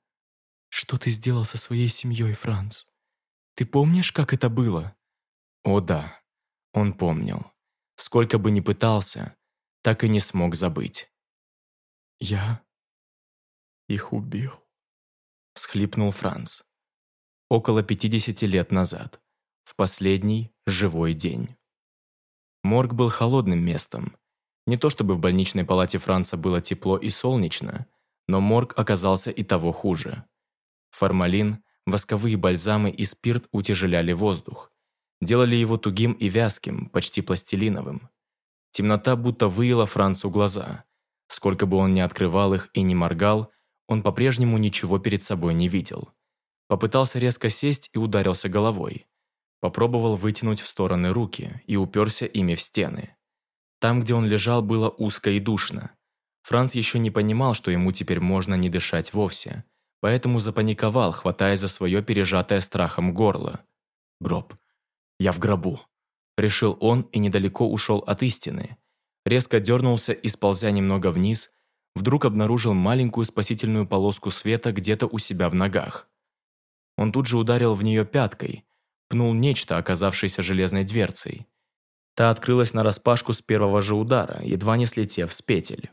Speaker 3: «Что ты сделал со своей семьей, Франц? Ты помнишь, как это было?» О да, он помнил. Сколько бы ни пытался, так и не смог забыть. «Я их убил», — всхлипнул Франц. Около 50 лет назад, в последний живой день. Морг был холодным местом. Не то чтобы в больничной палате Франца было тепло и солнечно, но морг оказался и того хуже. Формалин, восковые бальзамы и спирт утяжеляли воздух делали его тугим и вязким, почти пластилиновым. Темнота будто выела Францу глаза. Сколько бы он ни открывал их и не моргал, он по-прежнему ничего перед собой не видел. Попытался резко сесть и ударился головой. Попробовал вытянуть в стороны руки и уперся ими в стены. Там, где он лежал, было узко и душно. Франц еще не понимал, что ему теперь можно не дышать вовсе, поэтому запаниковал, хватая за свое пережатое страхом горло. Гроб. «Я в гробу», – решил он и недалеко ушел от истины. Резко дернулся и, сползя немного вниз, вдруг обнаружил маленькую спасительную полоску света где-то у себя в ногах. Он тут же ударил в нее пяткой, пнул нечто, оказавшееся железной дверцей. Та открылась нараспашку с первого же удара, едва не слетев с петель.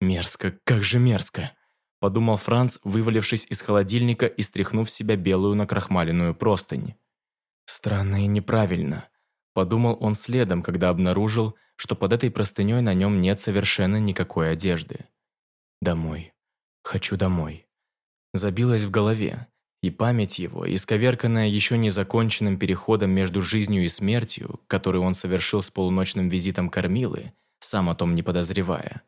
Speaker 3: «Мерзко, как же мерзко!» – подумал Франц, вывалившись из холодильника и стряхнув с себя белую накрахмаленную простынь. Странно и неправильно. Подумал он следом, когда обнаружил, что под этой простыней на нем нет совершенно никакой одежды. Домой. Хочу домой. Забилось в голове, и память его, исковерканная еще незаконченным переходом между жизнью и смертью, который он совершил с полуночным визитом кормилы, сам о том не подозревая,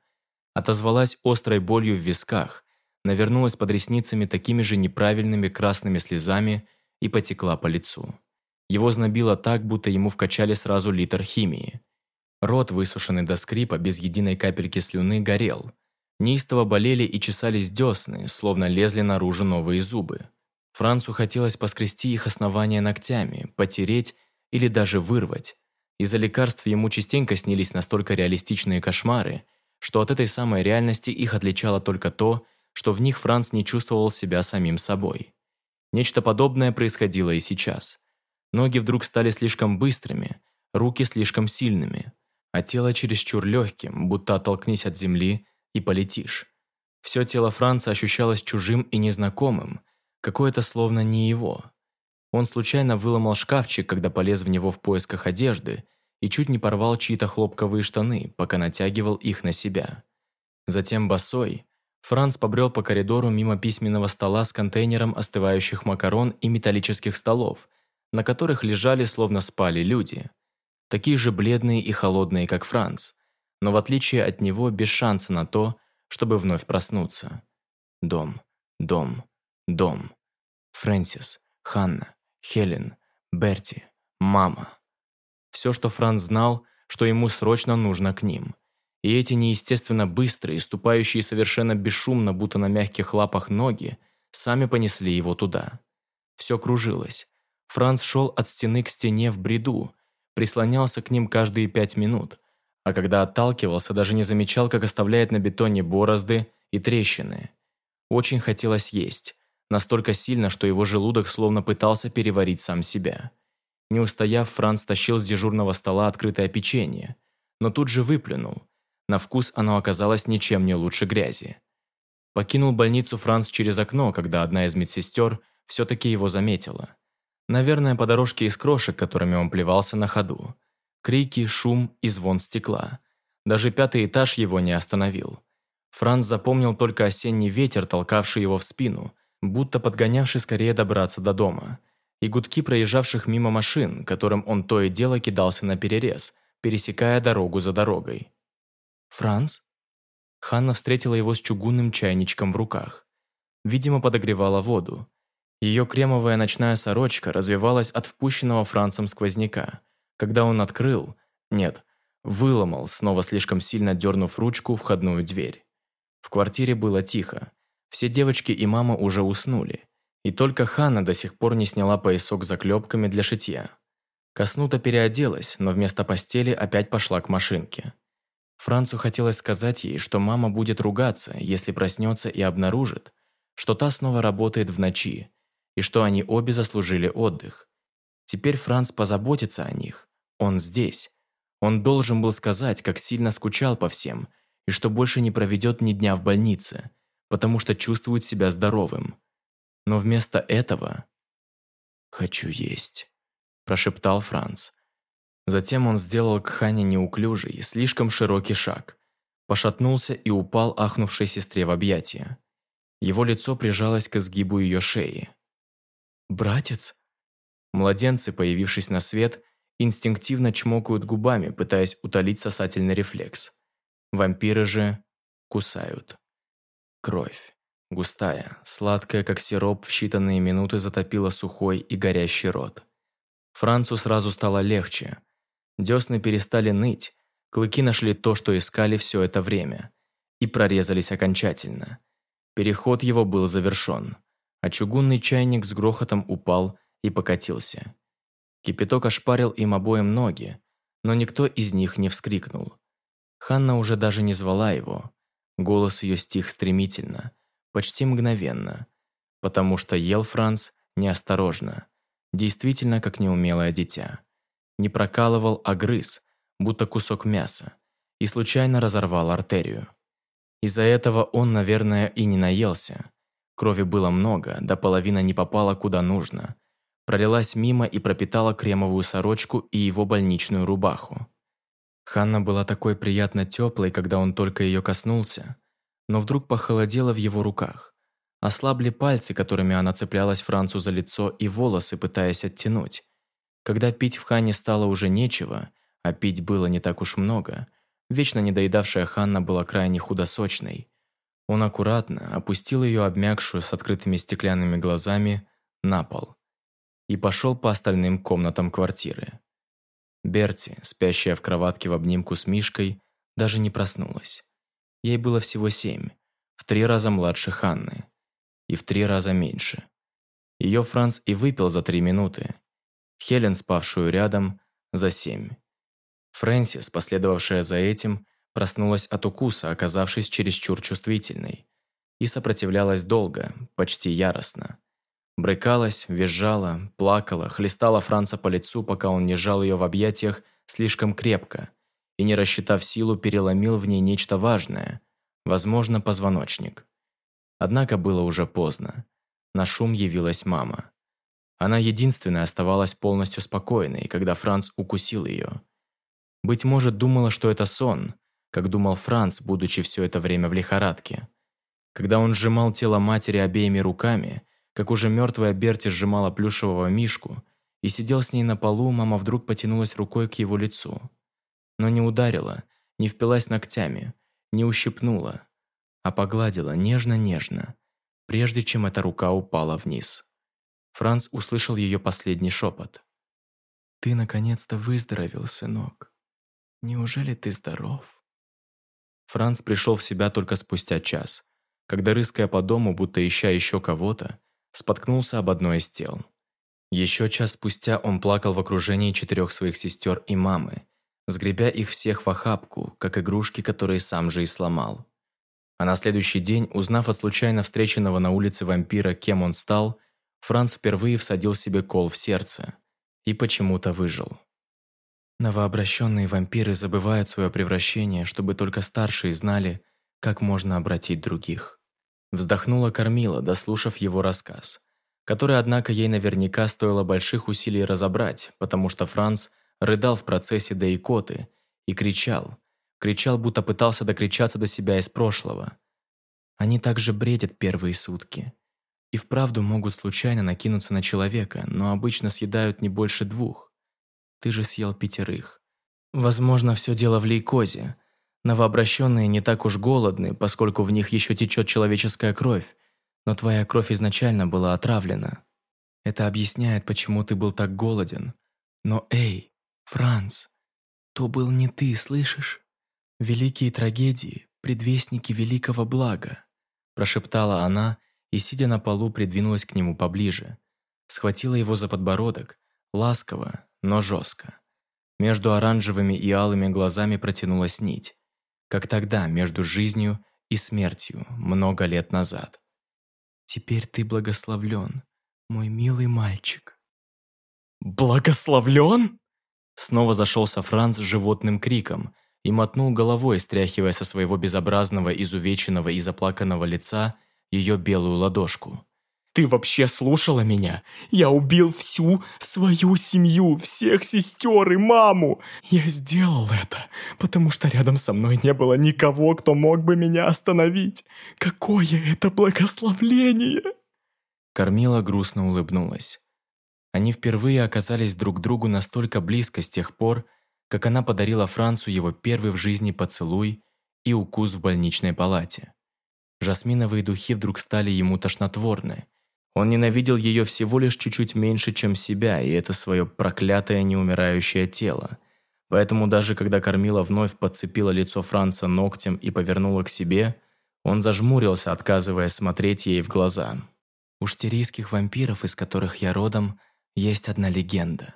Speaker 3: отозвалась острой болью в висках, навернулась под ресницами такими же неправильными красными слезами и потекла по лицу. Его знобило так, будто ему вкачали сразу литр химии. Рот, высушенный до скрипа, без единой капельки слюны, горел. Неистово болели и чесались десны, словно лезли наружу новые зубы. Францу хотелось поскрести их основания ногтями, потереть или даже вырвать. Из-за лекарств ему частенько снились настолько реалистичные кошмары, что от этой самой реальности их отличало только то, что в них Франц не чувствовал себя самим собой. Нечто подобное происходило и сейчас – Ноги вдруг стали слишком быстрыми, руки слишком сильными, а тело чересчур легким, будто оттолкнись от земли и полетишь. Все тело Франца ощущалось чужим и незнакомым, какое-то словно не его. Он случайно выломал шкафчик, когда полез в него в поисках одежды, и чуть не порвал чьи-то хлопковые штаны, пока натягивал их на себя. Затем босой, Франц побрел по коридору мимо письменного стола с контейнером остывающих макарон и металлических столов, на которых лежали, словно спали люди. Такие же бледные и холодные, как Франц, но в отличие от него без шанса на то, чтобы вновь проснуться. Дом, дом, дом. Фрэнсис, Ханна, Хелен, Берти, мама. Все, что Франц знал, что ему срочно нужно к ним. И эти неестественно быстрые, ступающие совершенно бесшумно, будто на мягких лапах ноги, сами понесли его туда. Все кружилось, Франц шел от стены к стене в бреду, прислонялся к ним каждые пять минут, а когда отталкивался, даже не замечал, как оставляет на бетоне борозды и трещины. Очень хотелось есть, настолько сильно, что его желудок словно пытался переварить сам себя. Не устояв, Франц тащил с дежурного стола открытое печенье, но тут же выплюнул. На вкус оно оказалось ничем не лучше грязи. Покинул больницу Франц через окно, когда одна из медсестер все-таки его заметила. Наверное, по дорожке из крошек, которыми он плевался на ходу. Крики, шум и звон стекла. Даже пятый этаж его не остановил. Франц запомнил только осенний ветер, толкавший его в спину, будто подгонявший скорее добраться до дома, и гудки проезжавших мимо машин, которым он то и дело кидался на перерез, пересекая дорогу за дорогой. «Франц?» Ханна встретила его с чугунным чайничком в руках. Видимо, подогревала воду. Ее кремовая ночная сорочка развивалась от впущенного Францем сквозняка. Когда он открыл, нет, выломал, снова слишком сильно дернув ручку входную дверь. В квартире было тихо. Все девочки и мама уже уснули. И только Ханна до сих пор не сняла поясок заклепками для шитья. Коснута переоделась, но вместо постели опять пошла к машинке. Францу хотелось сказать ей, что мама будет ругаться, если проснется и обнаружит, что та снова работает в ночи, и что они обе заслужили отдых. Теперь Франц позаботится о них. Он здесь. Он должен был сказать, как сильно скучал по всем, и что больше не проведет ни дня в больнице, потому что чувствует себя здоровым. Но вместо этого «Хочу есть», – прошептал Франц. Затем он сделал к Хане неуклюжий, слишком широкий шаг, пошатнулся и упал ахнувшей сестре в объятия. Его лицо прижалось к изгибу ее шеи. «Братец?» Младенцы, появившись на свет, инстинктивно чмокают губами, пытаясь утолить сосательный рефлекс. Вампиры же кусают. Кровь. Густая, сладкая, как сироп, в считанные минуты затопила сухой и горящий рот. Францу сразу стало легче. Десны перестали ныть, клыки нашли то, что искали все это время, и прорезались окончательно. Переход его был завершен, а чугунный чайник с грохотом упал и покатился. Кипяток ошпарил им обоим ноги, но никто из них не вскрикнул. Ханна уже даже не звала его. Голос ее стих стремительно, почти мгновенно, потому что ел Франц неосторожно, действительно как неумелое дитя. Не прокалывал, а грыз, будто кусок мяса, и случайно разорвал артерию. Из-за этого он, наверное, и не наелся. Крови было много, до половины не попала куда нужно. Пролилась мимо и пропитала кремовую сорочку и его больничную рубаху. Ханна была такой приятно теплой, когда он только ее коснулся, но вдруг похолодело в его руках. Ослабли пальцы, которыми она цеплялась Францу за лицо и волосы, пытаясь оттянуть. Когда пить в Ханне стало уже нечего, а пить было не так уж много, вечно недоедавшая Ханна была крайне худосочной. Он аккуратно опустил ее обмякшую с открытыми стеклянными глазами на пол и пошел по остальным комнатам квартиры. Берти, спящая в кроватке в обнимку с Мишкой, даже не проснулась. Ей было всего семь, в три раза младше Ханны. И в три раза меньше. Ее Франц и выпил за три минуты. Хелен, спавшую рядом, за семь. Фрэнсис, последовавшая за этим, проснулась от укуса, оказавшись чересчур чувствительной. И сопротивлялась долго, почти яростно. Брыкалась, визжала, плакала, хлестала Франца по лицу, пока он не жал ее в объятиях слишком крепко, и, не рассчитав силу, переломил в ней нечто важное, возможно, позвоночник. Однако было уже поздно. На шум явилась мама. Она единственная оставалась полностью спокойной, когда Франц укусил ее. Быть может, думала, что это сон, как думал Франц, будучи все это время в лихорадке. Когда он сжимал тело матери обеими руками, как уже мертвая Берти сжимала плюшевого мишку, и сидел с ней на полу, мама вдруг потянулась рукой к его лицу но не ударила, не впилась ногтями, не ущипнула, а погладила нежно-нежно, прежде чем эта рука упала вниз. Франц услышал ее последний шепот. «Ты наконец-то выздоровел, сынок. Неужели ты здоров?» Франц пришел в себя только спустя час, когда, рыская по дому, будто ища еще кого-то, споткнулся об одной из тел. Еще час спустя он плакал в окружении четырех своих сестер и мамы, сгребя их всех в охапку, как игрушки, которые сам же и сломал. А на следующий день, узнав от случайно встреченного на улице вампира, кем он стал, Франц впервые всадил себе кол в сердце и почему-то выжил. Новообращенные вампиры забывают свое превращение, чтобы только старшие знали, как можно обратить других. Вздохнула Кормила, дослушав его рассказ, который, однако, ей наверняка стоило больших усилий разобрать, потому что Франц рыдал в процессе до икоты и кричал. Кричал, будто пытался докричаться до себя из прошлого. Они также бредят первые сутки. И вправду могут случайно накинуться на человека, но обычно съедают не больше двух. Ты же съел пятерых. Возможно, все дело в лейкозе. Новообращенные не так уж голодны, поскольку в них еще течет человеческая кровь, но твоя кровь изначально была отравлена. Это объясняет, почему ты был так голоден. Но эй, Франц, то был не ты, слышишь? Великие трагедии, предвестники великого блага, прошептала она и, сидя на полу, придвинулась к нему поближе, схватила его за подбородок, ласково, но жестко. Между оранжевыми и алыми глазами протянулась нить, как тогда между жизнью и смертью много лет назад. «Теперь ты благословлен, мой милый мальчик». «Благословлен?» Снова зашелся Франц животным криком и мотнул головой, стряхивая со своего безобразного, изувеченного и заплаканного лица ее белую ладошку. Ты вообще слушала меня? Я убил всю свою семью, всех сестер и маму. Я сделал это, потому что рядом со мной не было никого, кто мог бы меня остановить. Какое это благословление!» Кормила грустно улыбнулась. Они впервые оказались друг другу настолько близко с тех пор, как она подарила Францу его первый в жизни поцелуй и укус в больничной палате. Жасминовые духи вдруг стали ему тошнотворны – он ненавидел ее всего лишь чуть-чуть меньше, чем себя, и это свое проклятое неумирающее тело. Поэтому даже когда Кормила вновь подцепила лицо Франца ногтем и повернула к себе, он зажмурился, отказываясь смотреть ей в глаза. «У штирийских вампиров, из которых я родом, есть одна легенда».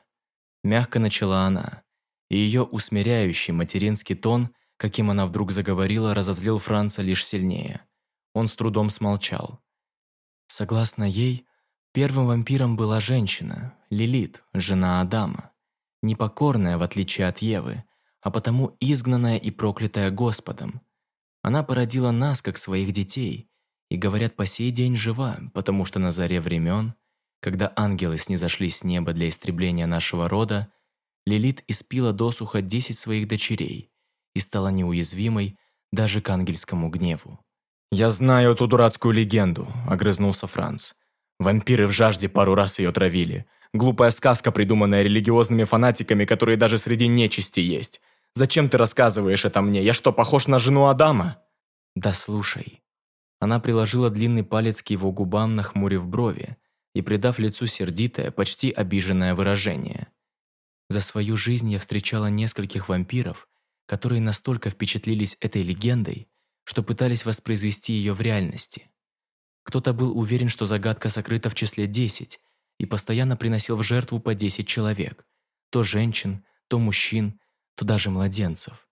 Speaker 3: Мягко начала она, и ее усмиряющий материнский тон, каким она вдруг заговорила, разозлил Франца лишь сильнее. Он с трудом смолчал. Согласно ей, первым вампиром была женщина, Лилит, жена Адама, непокорная в отличие от Евы, а потому изгнанная и проклятая Господом. Она породила нас, как своих детей, и, говорят, по сей день жива, потому что на заре времен, когда ангелы снизошли с неба для истребления нашего рода, Лилит испила досуха десять своих дочерей и стала неуязвимой даже к ангельскому гневу. «Я знаю эту дурацкую легенду», – огрызнулся Франц. «Вампиры в жажде пару раз ее травили. Глупая сказка, придуманная религиозными фанатиками, которые даже среди нечисти есть. Зачем ты рассказываешь это мне? Я что, похож на жену Адама?» «Да слушай». Она приложила длинный палец к его губам, нахмурив брови и придав лицу сердитое, почти обиженное выражение. За свою жизнь я встречала нескольких вампиров, которые настолько впечатлились этой легендой, что пытались воспроизвести ее в реальности. Кто-то был уверен, что загадка сокрыта в числе 10 и постоянно приносил в жертву по 10 человек, то женщин, то мужчин, то даже младенцев.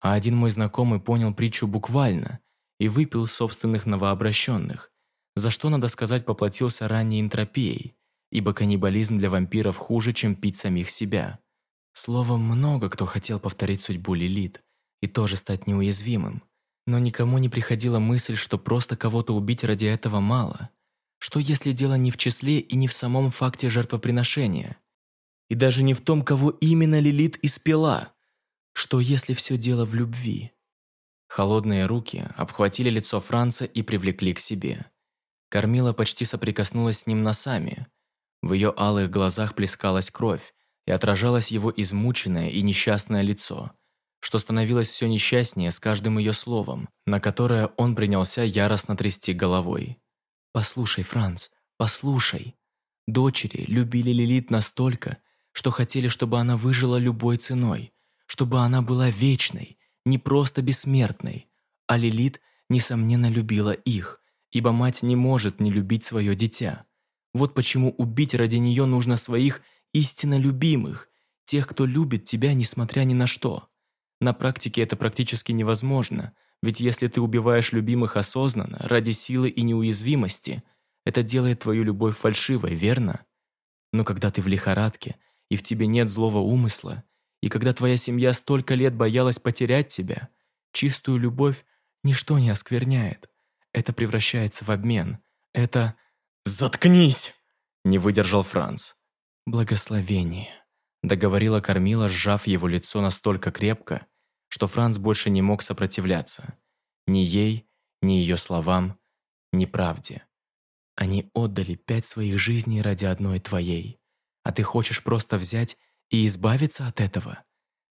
Speaker 3: А один мой знакомый понял притчу буквально и выпил собственных новообращенных, за что, надо сказать, поплатился ранней энтропией, ибо каннибализм для вампиров хуже, чем пить самих себя. Словом, много кто хотел повторить судьбу Лилит и тоже стать неуязвимым, но никому не приходила мысль, что просто кого-то убить ради этого мало. Что если дело не в числе и не в самом факте жертвоприношения? И даже не в том, кого именно Лилит испела? Что если все дело в любви? Холодные руки обхватили лицо Франца и привлекли к себе. Кормила почти соприкоснулась с ним носами. В ее алых глазах плескалась кровь, и отражалось его измученное и несчастное лицо – что становилось все несчастнее с каждым ее словом, на которое он принялся яростно трясти головой. «Послушай, Франц, послушай. Дочери любили Лилит настолько, что хотели, чтобы она выжила любой ценой, чтобы она была вечной, не просто бессмертной. А Лилит, несомненно, любила их, ибо мать не может не любить свое дитя. Вот почему убить ради нее нужно своих истинно любимых, тех, кто любит тебя, несмотря ни на что. На практике это практически невозможно, ведь если ты убиваешь любимых осознанно, ради силы и неуязвимости, это делает твою любовь фальшивой, верно? Но когда ты в лихорадке, и в тебе нет злого умысла, и когда твоя семья столько лет боялась потерять тебя, чистую любовь ничто не оскверняет. Это превращается в обмен. Это... «Заткнись!» – не выдержал Франц. «Благословение». Договорила Кормила, сжав его лицо настолько крепко, что Франц больше не мог сопротивляться. Ни ей, ни ее словам, ни правде. Они отдали пять своих жизней ради одной твоей. А ты хочешь просто взять и избавиться от этого?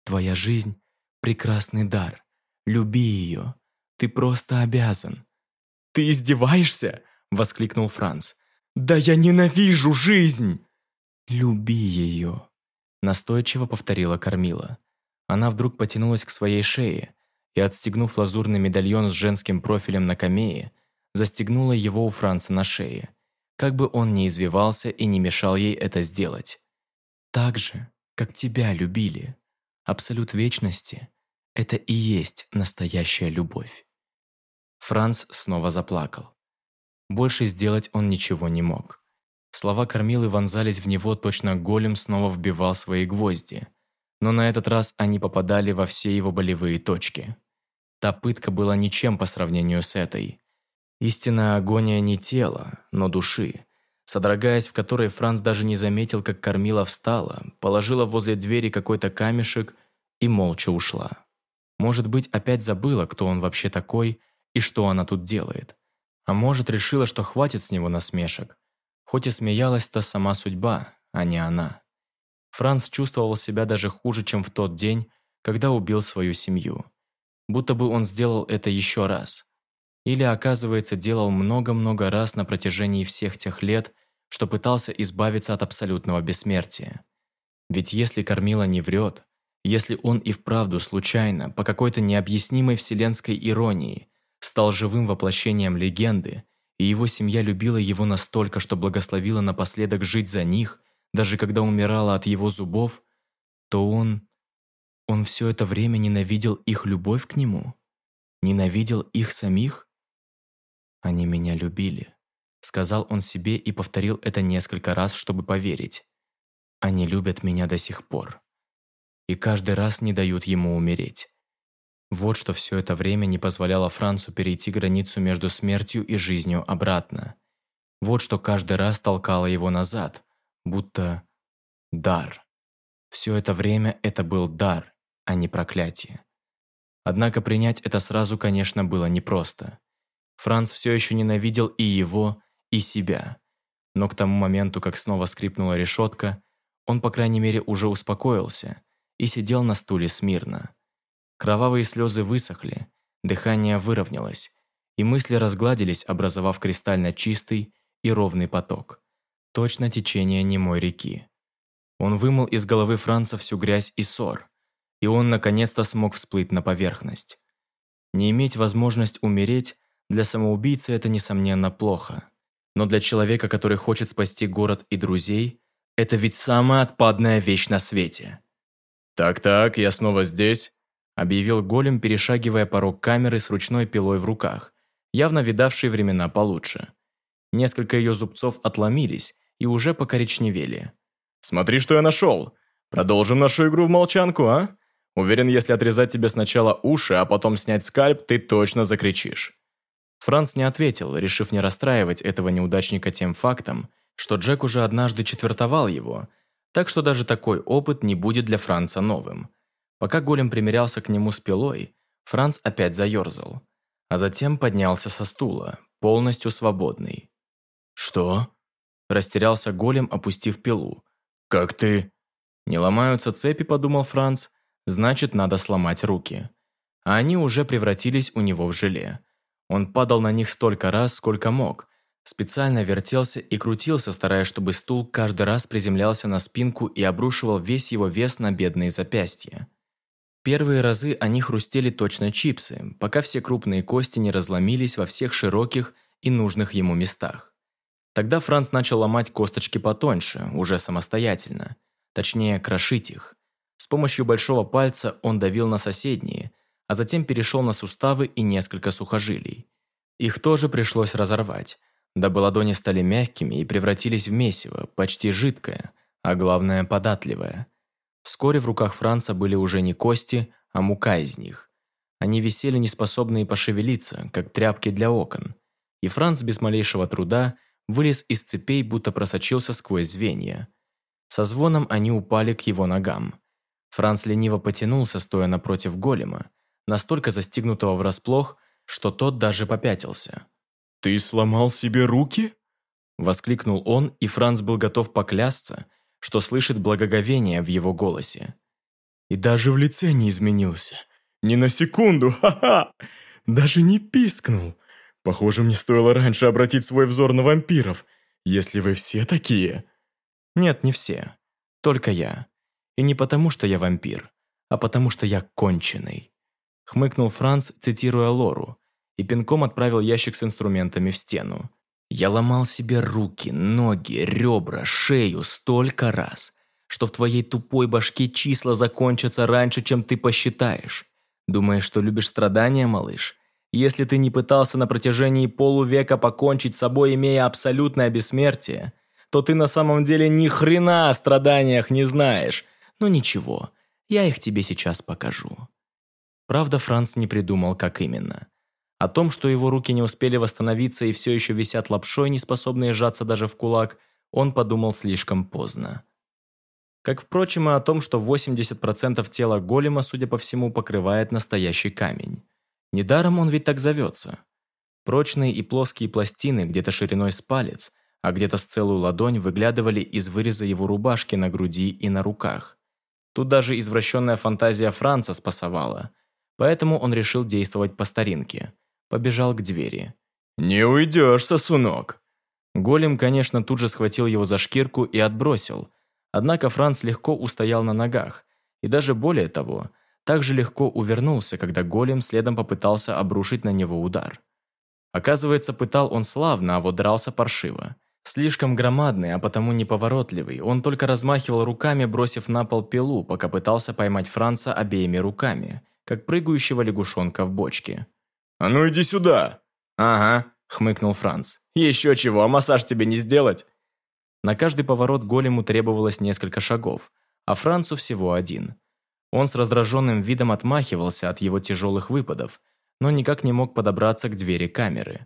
Speaker 3: Твоя жизнь — прекрасный дар. Люби ее. Ты просто обязан. «Ты издеваешься?» — воскликнул Франц. «Да я ненавижу жизнь!» «Люби ее!» Настойчиво повторила Кормила. Она вдруг потянулась к своей шее и, отстегнув лазурный медальон с женским профилем на камее, застегнула его у Франца на шее, как бы он ни извивался и не мешал ей это сделать. Так же, как тебя любили. Абсолют вечности — это и есть настоящая любовь. Франц снова заплакал. Больше сделать он ничего не мог. Слова кормилы вонзались в него, точно голем снова вбивал свои гвозди. Но на этот раз они попадали во все его болевые точки. Та пытка была ничем по сравнению с этой. Истинная агония не тела, но души, содрогаясь в которой Франц даже не заметил, как кормила встала, положила возле двери какой-то камешек и молча ушла. Может быть, опять забыла, кто он вообще такой и что она тут делает. А может, решила, что хватит с него насмешек, Хоть и смеялась-то сама судьба, а не она. Франц чувствовал себя даже хуже, чем в тот день, когда убил свою семью. Будто бы он сделал это еще раз. Или, оказывается, делал много-много раз на протяжении всех тех лет, что пытался избавиться от абсолютного бессмертия. Ведь если Кормила не врет, если он и вправду случайно, по какой-то необъяснимой вселенской иронии, стал живым воплощением легенды, и его семья любила его настолько, что благословила напоследок жить за них, даже когда умирала от его зубов, то он... Он все это время ненавидел их любовь к нему? Ненавидел их самих? Они меня любили. Сказал он себе и повторил это несколько раз, чтобы поверить. Они любят меня до сих пор. И каждый раз не дают ему умереть. Вот что все это время не позволяло Францу перейти границу между смертью и жизнью обратно. Вот что каждый раз толкало его назад, будто дар. Все это время это был дар, а не проклятие. Однако принять это сразу, конечно, было непросто. Франц все еще ненавидел и его, и себя. Но к тому моменту, как снова скрипнула решетка, он, по крайней мере, уже успокоился и сидел на стуле смирно. Кровавые слезы высохли, дыхание выровнялось, и мысли разгладились, образовав кристально чистый и ровный поток. Точно течение немой реки. Он вымыл из головы Франца всю грязь и ссор, и он наконец-то смог всплыть на поверхность. Не иметь возможность умереть, для самоубийцы это, несомненно, плохо. Но для человека, который хочет спасти город и друзей, это ведь самая отпадная вещь на свете. «Так-так, я снова здесь объявил голем, перешагивая порог камеры с ручной пилой в руках, явно видавшей времена получше. Несколько ее зубцов отломились и уже покоричневели. «Смотри, что я нашел! Продолжим нашу игру в молчанку, а? Уверен, если отрезать тебе сначала уши, а потом снять скальп, ты точно закричишь». Франц не ответил, решив не расстраивать этого неудачника тем фактом, что Джек уже однажды четвертовал его, так что даже такой опыт не будет для Франца новым. Пока голем примерялся к нему с пилой, Франц опять заерзал, а затем поднялся со стула, полностью свободный. «Что?» – растерялся голем, опустив пилу. «Как ты?» «Не ломаются цепи», – подумал Франц, – «значит, надо сломать руки». А они уже превратились у него в желе. Он падал на них столько раз, сколько мог, специально вертелся и крутился, стараясь, чтобы стул каждый раз приземлялся на спинку и обрушивал весь его вес на бедные запястья. Первые разы они хрустели точно чипсы, пока все крупные кости не разломились во всех широких и нужных ему местах. Тогда Франц начал ломать косточки потоньше, уже самостоятельно. Точнее, крошить их. С помощью большого пальца он давил на соседние, а затем перешел на суставы и несколько сухожилий. Их тоже пришлось разорвать, дабы ладони стали мягкими и превратились в месиво, почти жидкое, а главное податливое – Вскоре в руках Франца были уже не кости, а мука из них. Они висели неспособные пошевелиться, как тряпки для окон. И Франц без малейшего труда вылез из цепей, будто просочился сквозь звенья. Со звоном они упали к его ногам. Франц лениво потянулся, стоя напротив голема, настолько застигнутого врасплох, что тот даже попятился.
Speaker 2: «Ты сломал себе руки?»
Speaker 3: Воскликнул он, и Франц был готов поклясться, что слышит благоговение в его голосе.
Speaker 2: И даже в лице не изменился. Ни на секунду, ха-ха! Даже не пискнул. Похоже, мне стоило раньше обратить свой взор на вампиров, если вы все такие.
Speaker 3: Нет, не все. Только я. И не потому, что я вампир, а потому, что я конченый. Хмыкнул Франц, цитируя Лору, и пинком отправил ящик с инструментами в стену. Я ломал себе руки, ноги, ребра, шею столько раз, что в твоей тупой башке числа закончатся раньше, чем ты посчитаешь. Думаешь, что любишь страдания, малыш? Если ты не пытался на протяжении полувека покончить с собой, имея абсолютное бессмертие, то ты на самом деле ни хрена о страданиях не знаешь. Но ничего, я их тебе сейчас покажу. Правда, Франц не придумал, как именно. О том, что его руки не успели восстановиться и все еще висят лапшой, не способные сжаться даже в кулак, он подумал слишком поздно. Как, впрочем, и о том, что 80% тела голема, судя по всему, покрывает настоящий камень. Недаром он ведь так зовется. Прочные и плоские пластины, где-то шириной с палец, а где-то с целую ладонь, выглядывали из выреза его рубашки на груди и на руках. Тут даже извращенная фантазия Франца спасовала. Поэтому он решил действовать по старинке. Побежал к двери.
Speaker 2: «Не уйдешь, сосунок!»
Speaker 3: Голем, конечно, тут же схватил его за шкирку и отбросил. Однако Франц легко устоял на ногах. И даже более того, также легко увернулся, когда голем следом попытался обрушить на него удар. Оказывается, пытал он славно, а вот дрался паршиво. Слишком громадный, а потому неповоротливый, он только размахивал руками, бросив на пол пилу, пока пытался поймать Франца обеими руками, как прыгающего лягушонка в бочке.
Speaker 2: «А ну иди сюда!»
Speaker 3: «Ага», — хмыкнул Франц. «Еще чего, а массаж тебе не сделать?» На каждый поворот голему требовалось несколько шагов, а Францу всего один. Он с раздраженным видом отмахивался от его тяжелых выпадов, но никак не мог подобраться к двери камеры.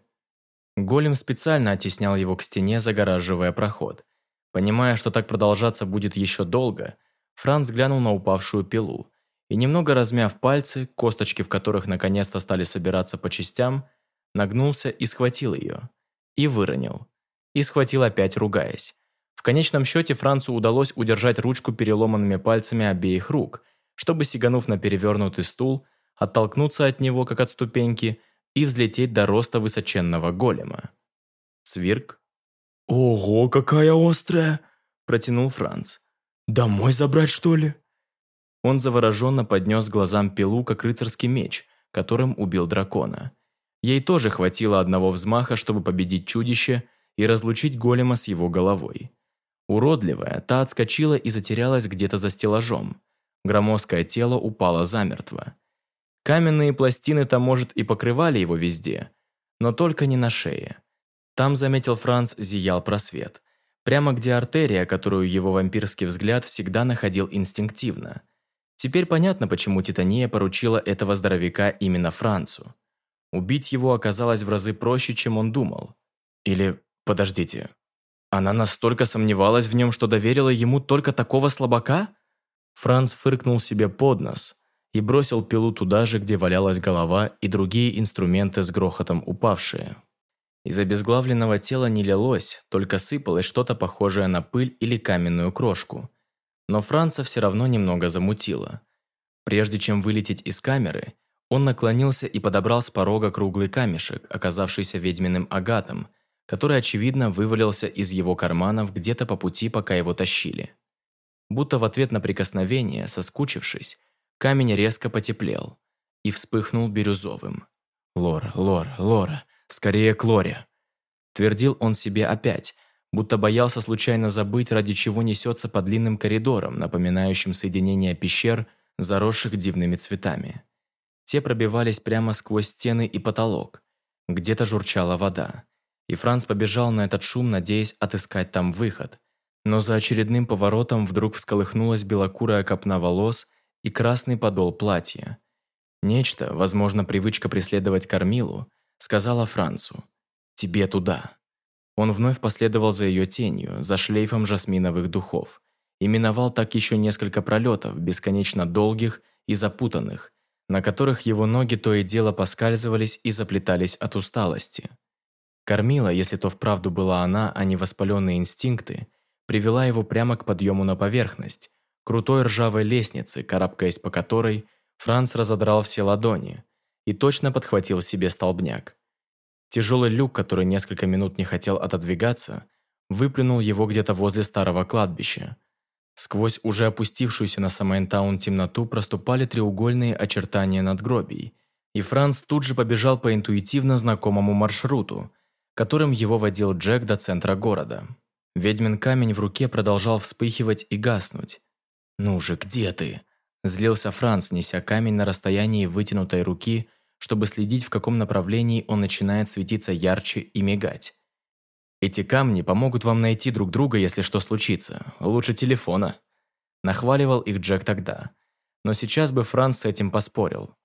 Speaker 3: Голем специально оттеснял его к стене, загораживая проход. Понимая, что так продолжаться будет еще долго, Франц глянул на упавшую пилу и, немного размяв пальцы, косточки в которых наконец-то стали собираться по частям, нагнулся и схватил ее. И выронил. И схватил опять, ругаясь. В конечном счете Францу удалось удержать ручку переломанными пальцами обеих рук, чтобы, сиганув на перевернутый стул, оттолкнуться от него, как от ступеньки, и взлететь до роста высоченного голема. Свирк.
Speaker 2: «Ого, какая острая!»
Speaker 3: – протянул Франц.
Speaker 2: «Домой забрать, что ли?»
Speaker 3: Он завороженно поднес глазам пилу, как рыцарский меч, которым убил дракона. Ей тоже хватило одного взмаха, чтобы победить чудище и разлучить голема с его головой. Уродливая, та отскочила и затерялась где-то за стеллажом. Громоздкое тело упало замертво. Каменные пластины-то, может, и покрывали его везде, но только не на шее. Там, заметил Франц, зиял просвет. Прямо где артерия, которую его вампирский взгляд всегда находил инстинктивно. Теперь понятно, почему Титания поручила этого здоровяка именно Францу. Убить его оказалось в разы проще, чем он думал. Или, подождите, она настолько сомневалась в нем, что доверила ему только такого слабака? Франц фыркнул себе под нос, и бросил пилу туда же, где валялась голова и другие инструменты с грохотом упавшие. Из обезглавленного тела не лилось, только сыпалось что-то похожее на пыль или каменную крошку. Но Франца все равно немного замутило. Прежде чем вылететь из камеры, он наклонился и подобрал с порога круглый камешек, оказавшийся ведьминым агатом, который, очевидно, вывалился из его карманов где-то по пути, пока его тащили. Будто в ответ на прикосновение, соскучившись, Камень резко потеплел и вспыхнул бирюзовым. «Лора, Лора, Лора, скорее к Лоре!» Твердил он себе опять, будто боялся случайно забыть, ради чего несется по длинным коридорам, напоминающим соединение пещер, заросших дивными цветами. Те пробивались прямо сквозь стены и потолок. Где-то журчала вода. И Франц побежал на этот шум, надеясь отыскать там выход. Но за очередным поворотом вдруг всколыхнулась белокурая копна волос, и красный подол платья. Нечто, возможно, привычка преследовать Кормилу, сказала Францу «Тебе туда». Он вновь последовал за ее тенью, за шлейфом жасминовых духов, и миновал так еще несколько пролетов, бесконечно долгих и запутанных, на которых его ноги то и дело поскальзывались и заплетались от усталости. Кормила, если то вправду была она, а не воспаленные инстинкты, привела его прямо к подъему на поверхность, крутой ржавой лестницы, карабкаясь по которой, Франц разодрал все ладони и точно подхватил себе столбняк. Тяжелый люк, который несколько минут не хотел отодвигаться, выплюнул его где-то возле старого кладбища. Сквозь уже опустившуюся на Самайнтаун темноту проступали треугольные очертания надгробий, и Франц тут же побежал по интуитивно знакомому маршруту, которым его водил Джек до центра города. Ведьмин камень в руке продолжал вспыхивать и гаснуть. «Ну же, где ты?» Злился Франц, неся камень на расстоянии вытянутой руки, чтобы следить, в каком направлении он начинает светиться ярче и мигать. «Эти камни помогут вам найти друг друга, если что случится. Лучше телефона». Нахваливал их Джек тогда. Но сейчас бы Франц с этим поспорил.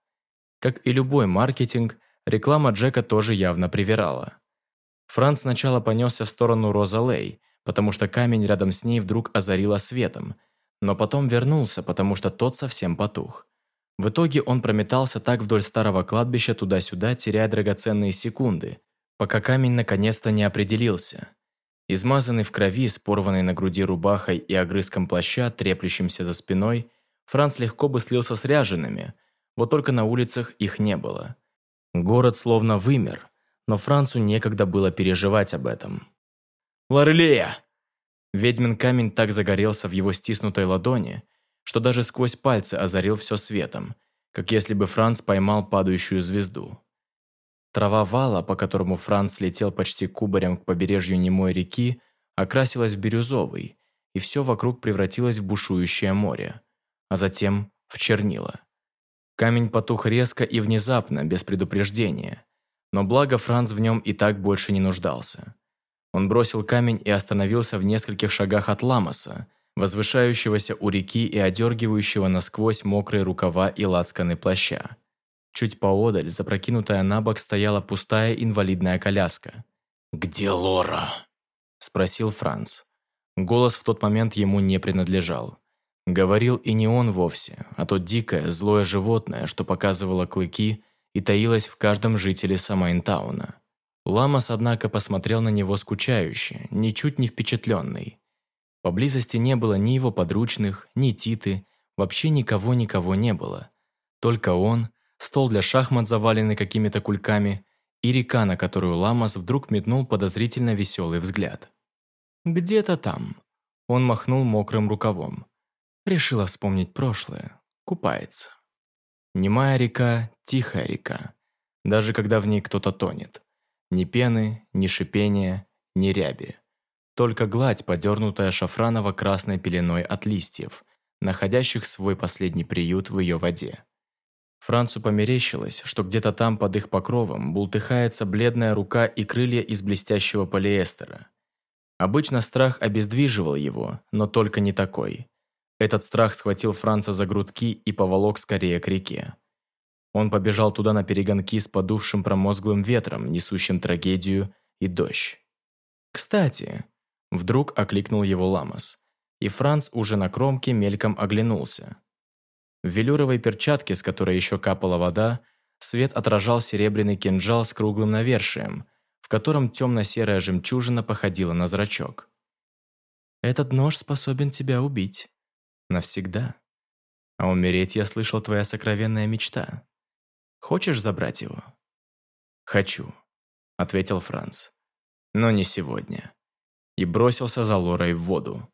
Speaker 3: Как и любой маркетинг, реклама Джека тоже явно привирала. Франц сначала понесся в сторону Роза Лей, потому что камень рядом с ней вдруг озарило светом, но потом вернулся, потому что тот совсем потух. В итоге он прометался так вдоль старого кладбища туда-сюда, теряя драгоценные секунды, пока камень наконец-то не определился. Измазанный в крови, с порванной на груди рубахой и огрызком плаща, треплющимся за спиной, Франц легко бы слился с ряжеными, вот только на улицах их не было. Город словно вымер, но Францу некогда было переживать об этом. «Лорлея!» Ведьмин камень так загорелся в его стиснутой ладони, что даже сквозь пальцы озарил все светом, как если бы Франц поймал падающую звезду. Трава вала, по которому Франц летел почти кубарем к побережью немой реки, окрасилась в бирюзовый, и все вокруг превратилось в бушующее море, а затем в чернила. Камень потух резко и внезапно, без предупреждения, но благо Франц в нем и так больше не нуждался. Он бросил камень и остановился в нескольких шагах от Ламоса, возвышающегося у реки и одергивающего насквозь мокрые рукава и лацканы плаща. Чуть поодаль, запрокинутая на бок, стояла пустая инвалидная коляска. «Где Лора?» – спросил Франц. Голос в тот момент ему не принадлежал. Говорил и не он вовсе, а то дикое, злое животное, что показывало клыки и таилось в каждом жителе Самайнтауна. Ламас, однако, посмотрел на него скучающе, ничуть не впечатленный. Поблизости не было ни его подручных, ни Титы, вообще никого-никого не было. Только он, стол для шахмат, заваленный какими-то кульками, и река, на которую Ламас вдруг метнул подозрительно веселый взгляд. «Где-то там», – он махнул мокрым рукавом. Решила вспомнить прошлое, купается. Немая река, тихая река, даже когда в ней кто-то тонет. Ни пены, ни шипения, ни ряби. Только гладь, подернутая шафраново-красной пеленой от листьев, находящих свой последний приют в ее воде. Францу померещилось, что где-то там под их покровом бултыхается бледная рука и крылья из блестящего полиэстера. Обычно страх обездвиживал его, но только не такой. Этот страх схватил Франца за грудки и поволок скорее к реке. Он побежал туда на перегонки с подувшим промозглым ветром, несущим трагедию и дождь. «Кстати», – вдруг окликнул его Ламас, и Франц уже на кромке мельком оглянулся. В велюровой перчатке, с которой еще капала вода, свет отражал серебряный кинжал с круглым навершием, в котором темно-серая жемчужина походила на зрачок. «Этот нож способен тебя убить. Навсегда. А умереть, я слышал, твоя сокровенная мечта. Хочешь забрать его?» «Хочу», — ответил Франц. «Но не сегодня». И бросился за Лорой в воду.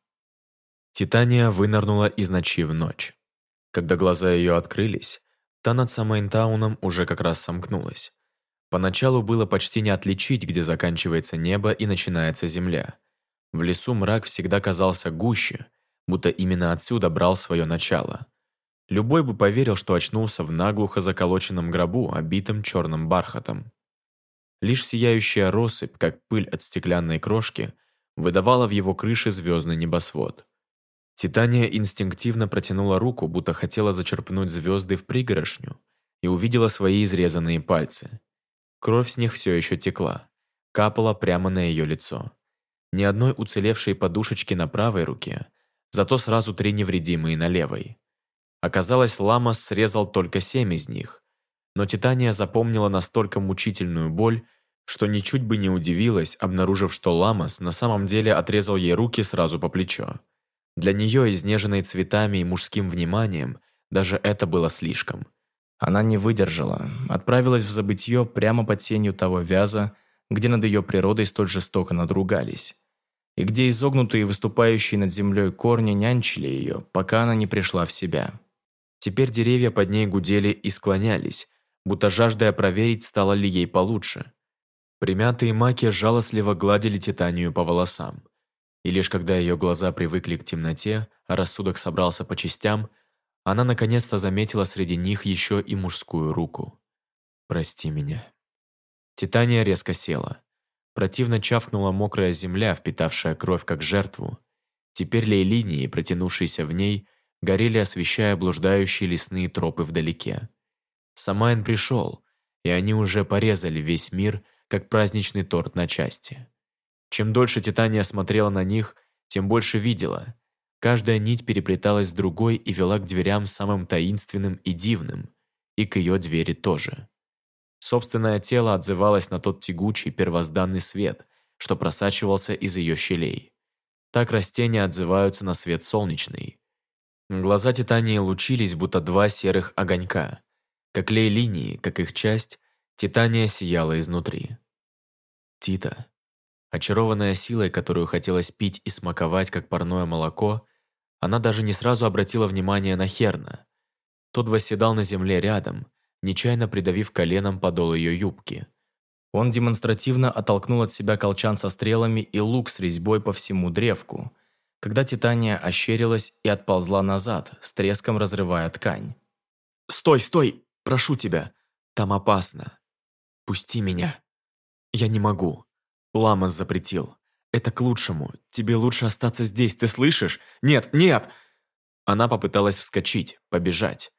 Speaker 3: Титания вынырнула из ночи в ночь. Когда глаза ее открылись, та над Самайнтауном уже как раз сомкнулась. Поначалу было почти не отличить, где заканчивается небо и начинается земля. В лесу мрак всегда казался гуще, будто именно отсюда брал свое начало – Любой бы поверил, что очнулся в наглухо заколоченном гробу, обитым черным бархатом. Лишь сияющая россыпь, как пыль от стеклянной крошки, выдавала в его крыше звездный небосвод. Титания инстинктивно протянула руку, будто хотела зачерпнуть звезды в пригорошню, и увидела свои изрезанные пальцы. Кровь с них все еще текла, капала прямо на ее лицо. Ни одной уцелевшей подушечки на правой руке, зато сразу три невредимые на левой. Оказалось, Ламас срезал только семь из них. Но Титания запомнила настолько мучительную боль, что ничуть бы не удивилась, обнаружив, что Ламас на самом деле отрезал ей руки сразу по плечо. Для нее, изнеженной цветами и мужским вниманием, даже это было слишком. Она не выдержала, отправилась в забытье прямо под сенью того вяза, где над ее природой столь жестоко надругались, и где изогнутые выступающие над землей корни нянчили ее, пока она не пришла в себя. Теперь деревья под ней гудели и склонялись, будто жаждая проверить, стало ли ей получше. Примятые маки жалостливо гладили Титанию по волосам.
Speaker 1: И лишь когда ее глаза привыкли к темноте, а рассудок собрался по частям, она наконец-то заметила среди них еще и мужскую руку. «Прости меня». Титания резко села. Противно чавкнула мокрая земля, впитавшая кровь как жертву. Теперь лей-линии, протянувшиеся в ней, горели, освещая блуждающие лесные тропы вдалеке. Самайн пришел, и они уже порезали весь мир, как праздничный торт на части. Чем дольше Титания смотрела на них, тем больше видела. Каждая нить переплеталась с другой и вела к дверям самым таинственным и дивным, и к ее двери тоже. Собственное тело отзывалось на тот тягучий первозданный свет, что просачивался из ее щелей. Так растения отзываются на свет солнечный. Глаза Титании лучились, будто два серых огонька. Как лей-линии, как их часть, Титания сияла изнутри. Тита, очарованная силой, которую хотелось пить и смаковать, как парное молоко, она даже не сразу обратила внимание на Херна. Тот восседал на земле рядом, нечаянно придавив коленом подол ее юбки. Он демонстративно оттолкнул от себя колчан со стрелами и лук с резьбой по всему древку, когда Титания ощерилась и отползла назад, с треском разрывая ткань. «Стой, стой! Прошу тебя! Там опасно! Пусти меня! Я не могу! Ламас запретил! Это к лучшему! Тебе лучше остаться здесь, ты слышишь? Нет, нет!» Она попыталась вскочить, побежать.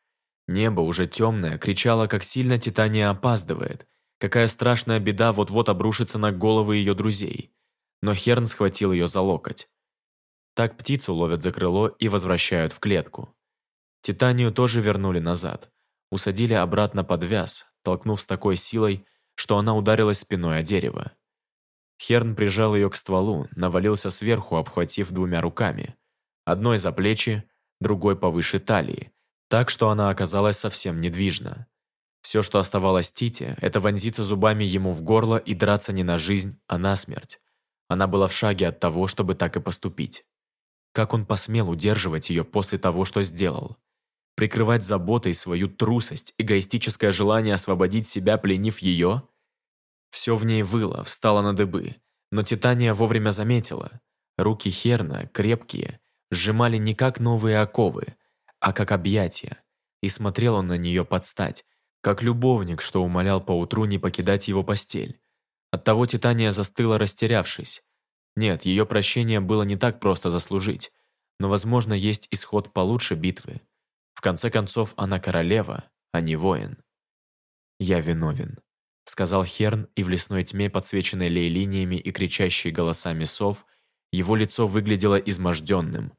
Speaker 1: Небо, уже темное, кричало, как сильно Титания опаздывает, какая страшная беда вот-вот обрушится на головы ее друзей. Но Херн схватил ее за локоть. Так птицу ловят за крыло и возвращают в клетку. Титанию тоже вернули назад. Усадили обратно под вяз, толкнув с такой силой, что она ударилась спиной о дерево. Херн прижал ее к стволу, навалился сверху, обхватив двумя руками. Одной за плечи, другой повыше талии, так что она оказалась совсем недвижна. Все, что оставалось Тите, это вонзиться зубами ему в горло и драться не на жизнь, а на смерть. Она была в шаге от того, чтобы так и поступить. Как он посмел удерживать ее после того, что сделал? Прикрывать заботой свою трусость, эгоистическое желание освободить себя, пленив ее? Все в ней выло, встало на дыбы, но Титания вовремя заметила. Руки Херна, крепкие, сжимали не как новые оковы, а как объятие, и смотрел он на нее под стать, как любовник, что умолял поутру не покидать его постель. Оттого Титания застыла, растерявшись. Нет, ее прощение было не так просто заслужить, но, возможно, есть исход получше битвы. В конце концов, она королева, а не воин. «Я виновен», — сказал Херн, и в лесной тьме, подсвеченной лей-линиями и кричащей голосами сов, его лицо выглядело изможденным,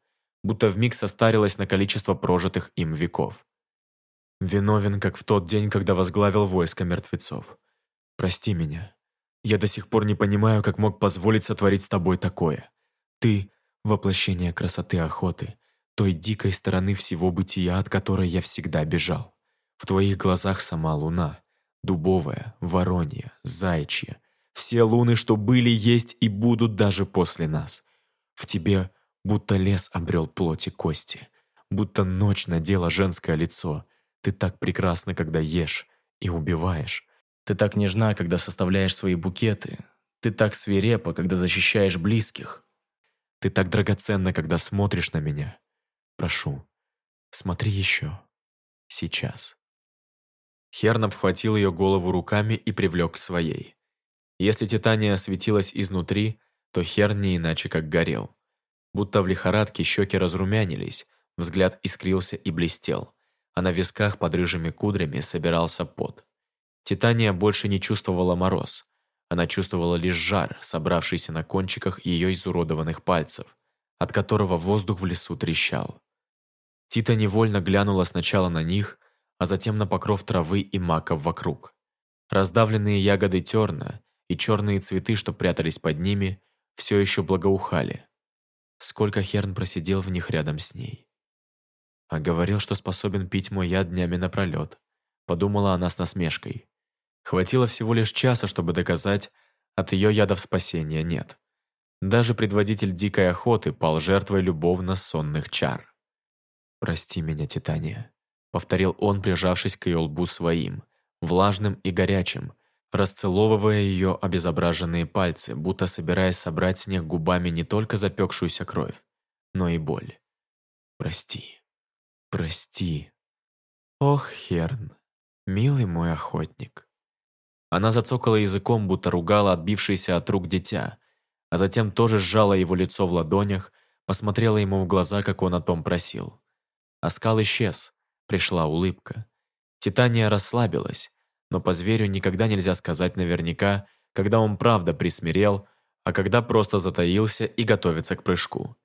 Speaker 1: будто вмиг состарилась на количество прожитых им веков. Виновен, как в тот день, когда возглавил войско мертвецов. Прости меня. Я до сих пор не понимаю, как мог позволить сотворить с тобой такое. Ты — воплощение красоты охоты, той дикой стороны всего бытия, от которой я всегда бежал. В твоих глазах сама луна, дубовая, воронья, зайчья, все луны, что были, есть и будут даже после нас. В тебе Будто лес обрел плоть и кости. Будто ночь надела женское лицо. Ты так прекрасна, когда ешь и убиваешь. Ты так нежна, когда составляешь свои букеты. Ты так свирепа, когда защищаешь близких. Ты так драгоценна, когда смотришь на меня. Прошу, смотри еще. Сейчас. Херн обхватил ее голову руками и привлек к своей. Если Титания осветилась изнутри, то Херн не иначе как горел. Будто в лихорадке щеки разрумянились, взгляд искрился и блестел, а на висках под рыжими кудрями собирался пот. Титания больше не чувствовала мороз. Она чувствовала лишь жар, собравшийся на кончиках ее изуродованных пальцев, от которого воздух в лесу трещал. Тита невольно глянула сначала на них, а затем на покров травы и маков вокруг. Раздавленные ягоды терна и черные цветы, что прятались под ними, все еще благоухали. Сколько Херн просидел в них рядом с ней. А говорил, что способен пить мой яд днями напролет. Подумала она с насмешкой. Хватило всего лишь часа, чтобы доказать, от ее ядов спасения нет. Даже предводитель дикой охоты пал жертвой любовно-сонных чар. «Прости меня, Титания», — повторил он, прижавшись к ее лбу своим, влажным и горячим, расцеловывая ее обезображенные пальцы, будто собираясь собрать с них губами не только запекшуюся кровь, но и боль. «Прости, прости. Ох, Херн, милый мой охотник». Она зацокала языком, будто ругала отбившееся от рук дитя, а затем тоже сжала его лицо в ладонях, посмотрела ему в глаза, как он о том просил. Оскал исчез, пришла улыбка. Титания расслабилась, но по зверю никогда нельзя сказать наверняка, когда он правда присмирел, а когда просто затаился и готовится к прыжку.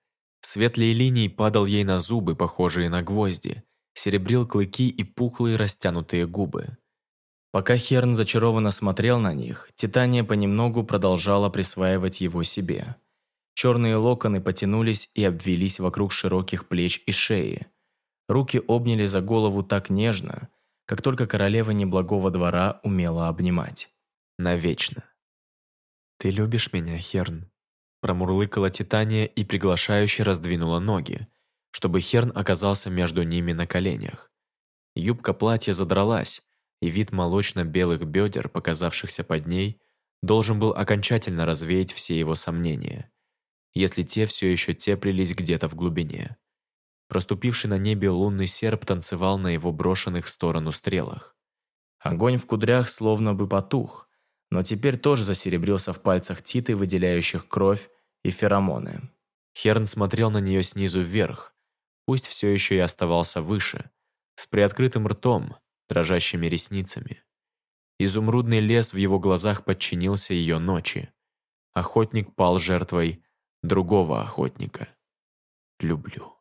Speaker 1: Светлые линии падал ей на зубы, похожие на гвозди, серебрил клыки и пухлые растянутые губы. Пока Херн зачарованно смотрел на них, Титания понемногу продолжала присваивать его себе. Черные локоны потянулись и обвелись вокруг широких плеч и шеи. Руки обняли за голову так нежно, как только королева неблагого двора умела обнимать. Навечно. «Ты любишь меня, Херн?» Промурлыкала Титания и приглашающе раздвинула ноги, чтобы Херн оказался между ними на коленях. Юбка платья задралась, и вид молочно-белых бедер, показавшихся под ней, должен был окончательно развеять все его сомнения, если те все еще теплились где-то в глубине. Проступивший на небе лунный серп танцевал на его брошенных в сторону стрелах. Огонь в кудрях словно бы потух, но теперь тоже засеребрился в пальцах Титы, выделяющих кровь и феромоны. Херн смотрел на нее снизу вверх, пусть все еще и оставался выше, с приоткрытым ртом, дрожащими ресницами. Изумрудный лес в его глазах подчинился ее ночи. Охотник пал жертвой другого охотника. «Люблю,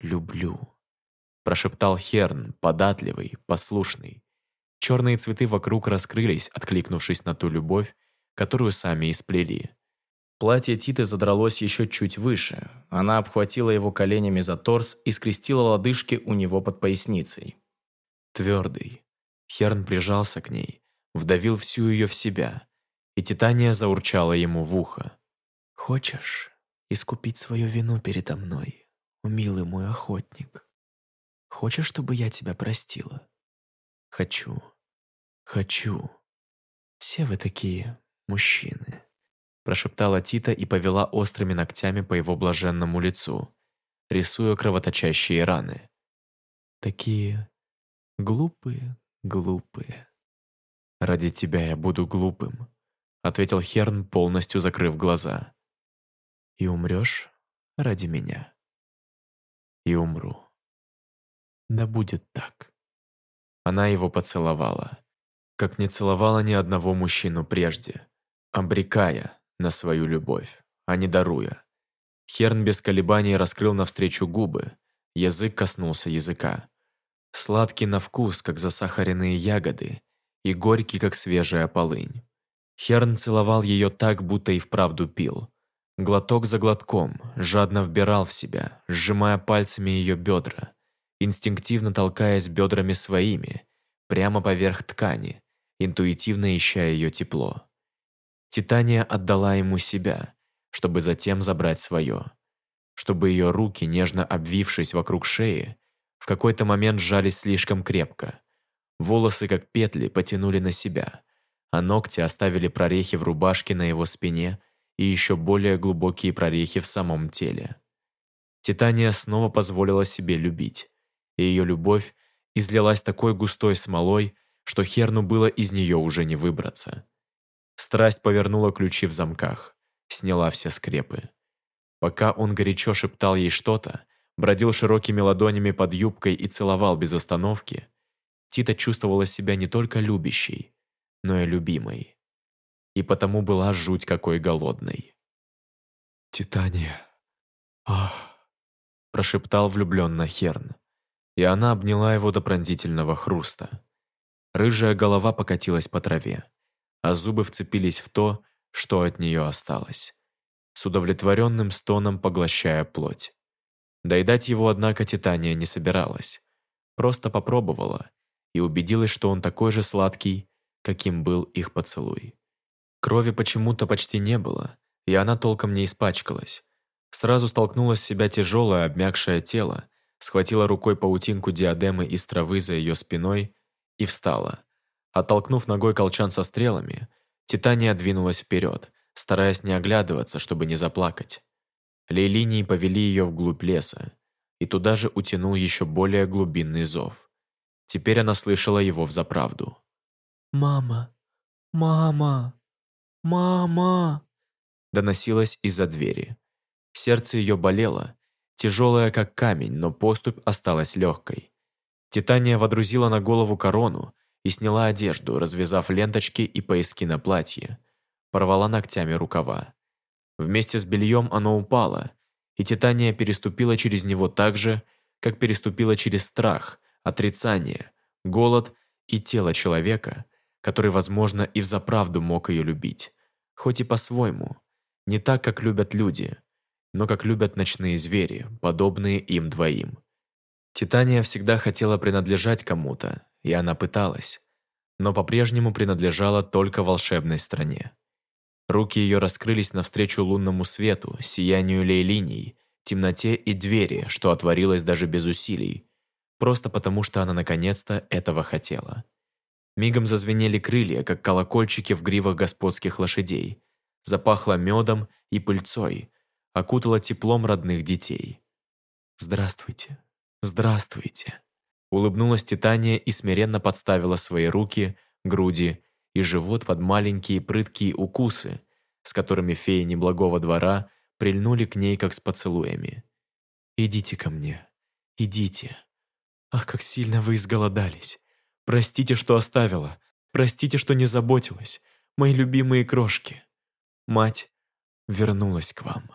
Speaker 1: люблю», – прошептал Херн, податливый, послушный. Черные цветы вокруг раскрылись, откликнувшись на ту любовь, которую сами исплели. Платье Титы задралось еще чуть выше. Она обхватила его коленями за торс и скрестила лодыжки у него под поясницей твердый. Херн прижался к ней, вдавил всю ее в себя, и Титания заурчала ему в ухо. «Хочешь искупить свою вину передо мной, милый мой охотник? Хочешь, чтобы я тебя простила?» «Хочу, хочу. Все вы такие мужчины», прошептала Тита и повела острыми ногтями по его блаженному лицу, рисуя кровоточащие раны. «Такие Глупые, глупые. Ради тебя я буду глупым, ответил Херн, полностью закрыв глаза. И умрешь ради меня. И умру. Да будет так. Она его поцеловала, как не целовала ни одного мужчину прежде, обрекая на свою любовь, а не даруя. Херн без колебаний раскрыл навстречу губы, язык коснулся языка. Сладкий на вкус, как засахаренные ягоды, и горький, как свежая полынь. Херн целовал ее так, будто и вправду пил. Глоток за глотком, жадно вбирал в себя, сжимая пальцами ее бедра, инстинктивно толкаясь бедрами своими, прямо поверх ткани, интуитивно ища ее тепло. Титания отдала ему себя, чтобы затем забрать свое. Чтобы ее руки, нежно обвившись вокруг шеи, в какой-то момент сжались слишком крепко. Волосы, как петли, потянули на себя, а ногти оставили прорехи в рубашке на его спине и еще более глубокие прорехи в самом теле. Титания снова позволила себе любить, и ее любовь излилась такой густой смолой, что Херну было из нее уже не выбраться. Страсть повернула ключи в замках, сняла все скрепы. Пока он горячо шептал ей что-то, бродил широкими ладонями под юбкой и целовал без остановки, Тита чувствовала себя не только любящей, но и любимой. И потому была жуть какой голодной. «Титания! Ах!» – прошептал влюбленно Херн. И она обняла его до пронзительного хруста. Рыжая голова покатилась по траве, а зубы вцепились в то, что от нее осталось, с удовлетворенным стоном поглощая плоть. Доедать его, однако, Титания не собиралась. Просто попробовала и убедилась, что он такой же сладкий, каким был их поцелуй. Крови почему-то почти не было, и она толком не испачкалась. Сразу столкнула с себя тяжелое, обмякшее тело, схватила рукой паутинку диадемы из травы за ее спиной и встала, Оттолкнув ногой колчан со стрелами, Титания двинулась вперед, стараясь не оглядываться, чтобы не заплакать. Лейлинии повели ее вглубь леса, и туда же утянул еще более глубинный зов. Теперь она слышала его взаправду.
Speaker 3: «Мама! Мама! Мама!»
Speaker 1: доносилось из-за двери. Сердце ее болело, тяжелое как камень, но поступь осталась легкой. Титания водрузила на голову корону, и сняла одежду, развязав ленточки и пояски на платье. Порвала ногтями рукава. Вместе с бельем оно упало, и Титания переступила через него так же, как переступила через страх, отрицание, голод и тело человека, который, возможно, и взаправду мог ее любить, хоть и по-своему, не так, как любят люди, но как любят ночные звери, подобные им двоим. Титания всегда хотела принадлежать кому-то, и она пыталась, но по-прежнему принадлежала только волшебной стране. Руки ее раскрылись навстречу лунному свету, сиянию лейлиний, темноте и двери, что отворилось даже без усилий, просто потому что она наконец-то этого хотела. Мигом зазвенели крылья, как колокольчики в гривах господских лошадей. Запахло медом и пыльцой, окутало теплом родных детей. «Здравствуйте, «Здравствуйте!» Улыбнулась Титания и смиренно подставила свои руки, груди и живот под маленькие прыткие укусы, с которыми феи неблагого двора прильнули к ней, как с поцелуями. «Идите ко мне, идите. Ах, как сильно вы изголодались. Простите, что оставила. Простите, что не заботилась. Мои любимые крошки. Мать вернулась к вам».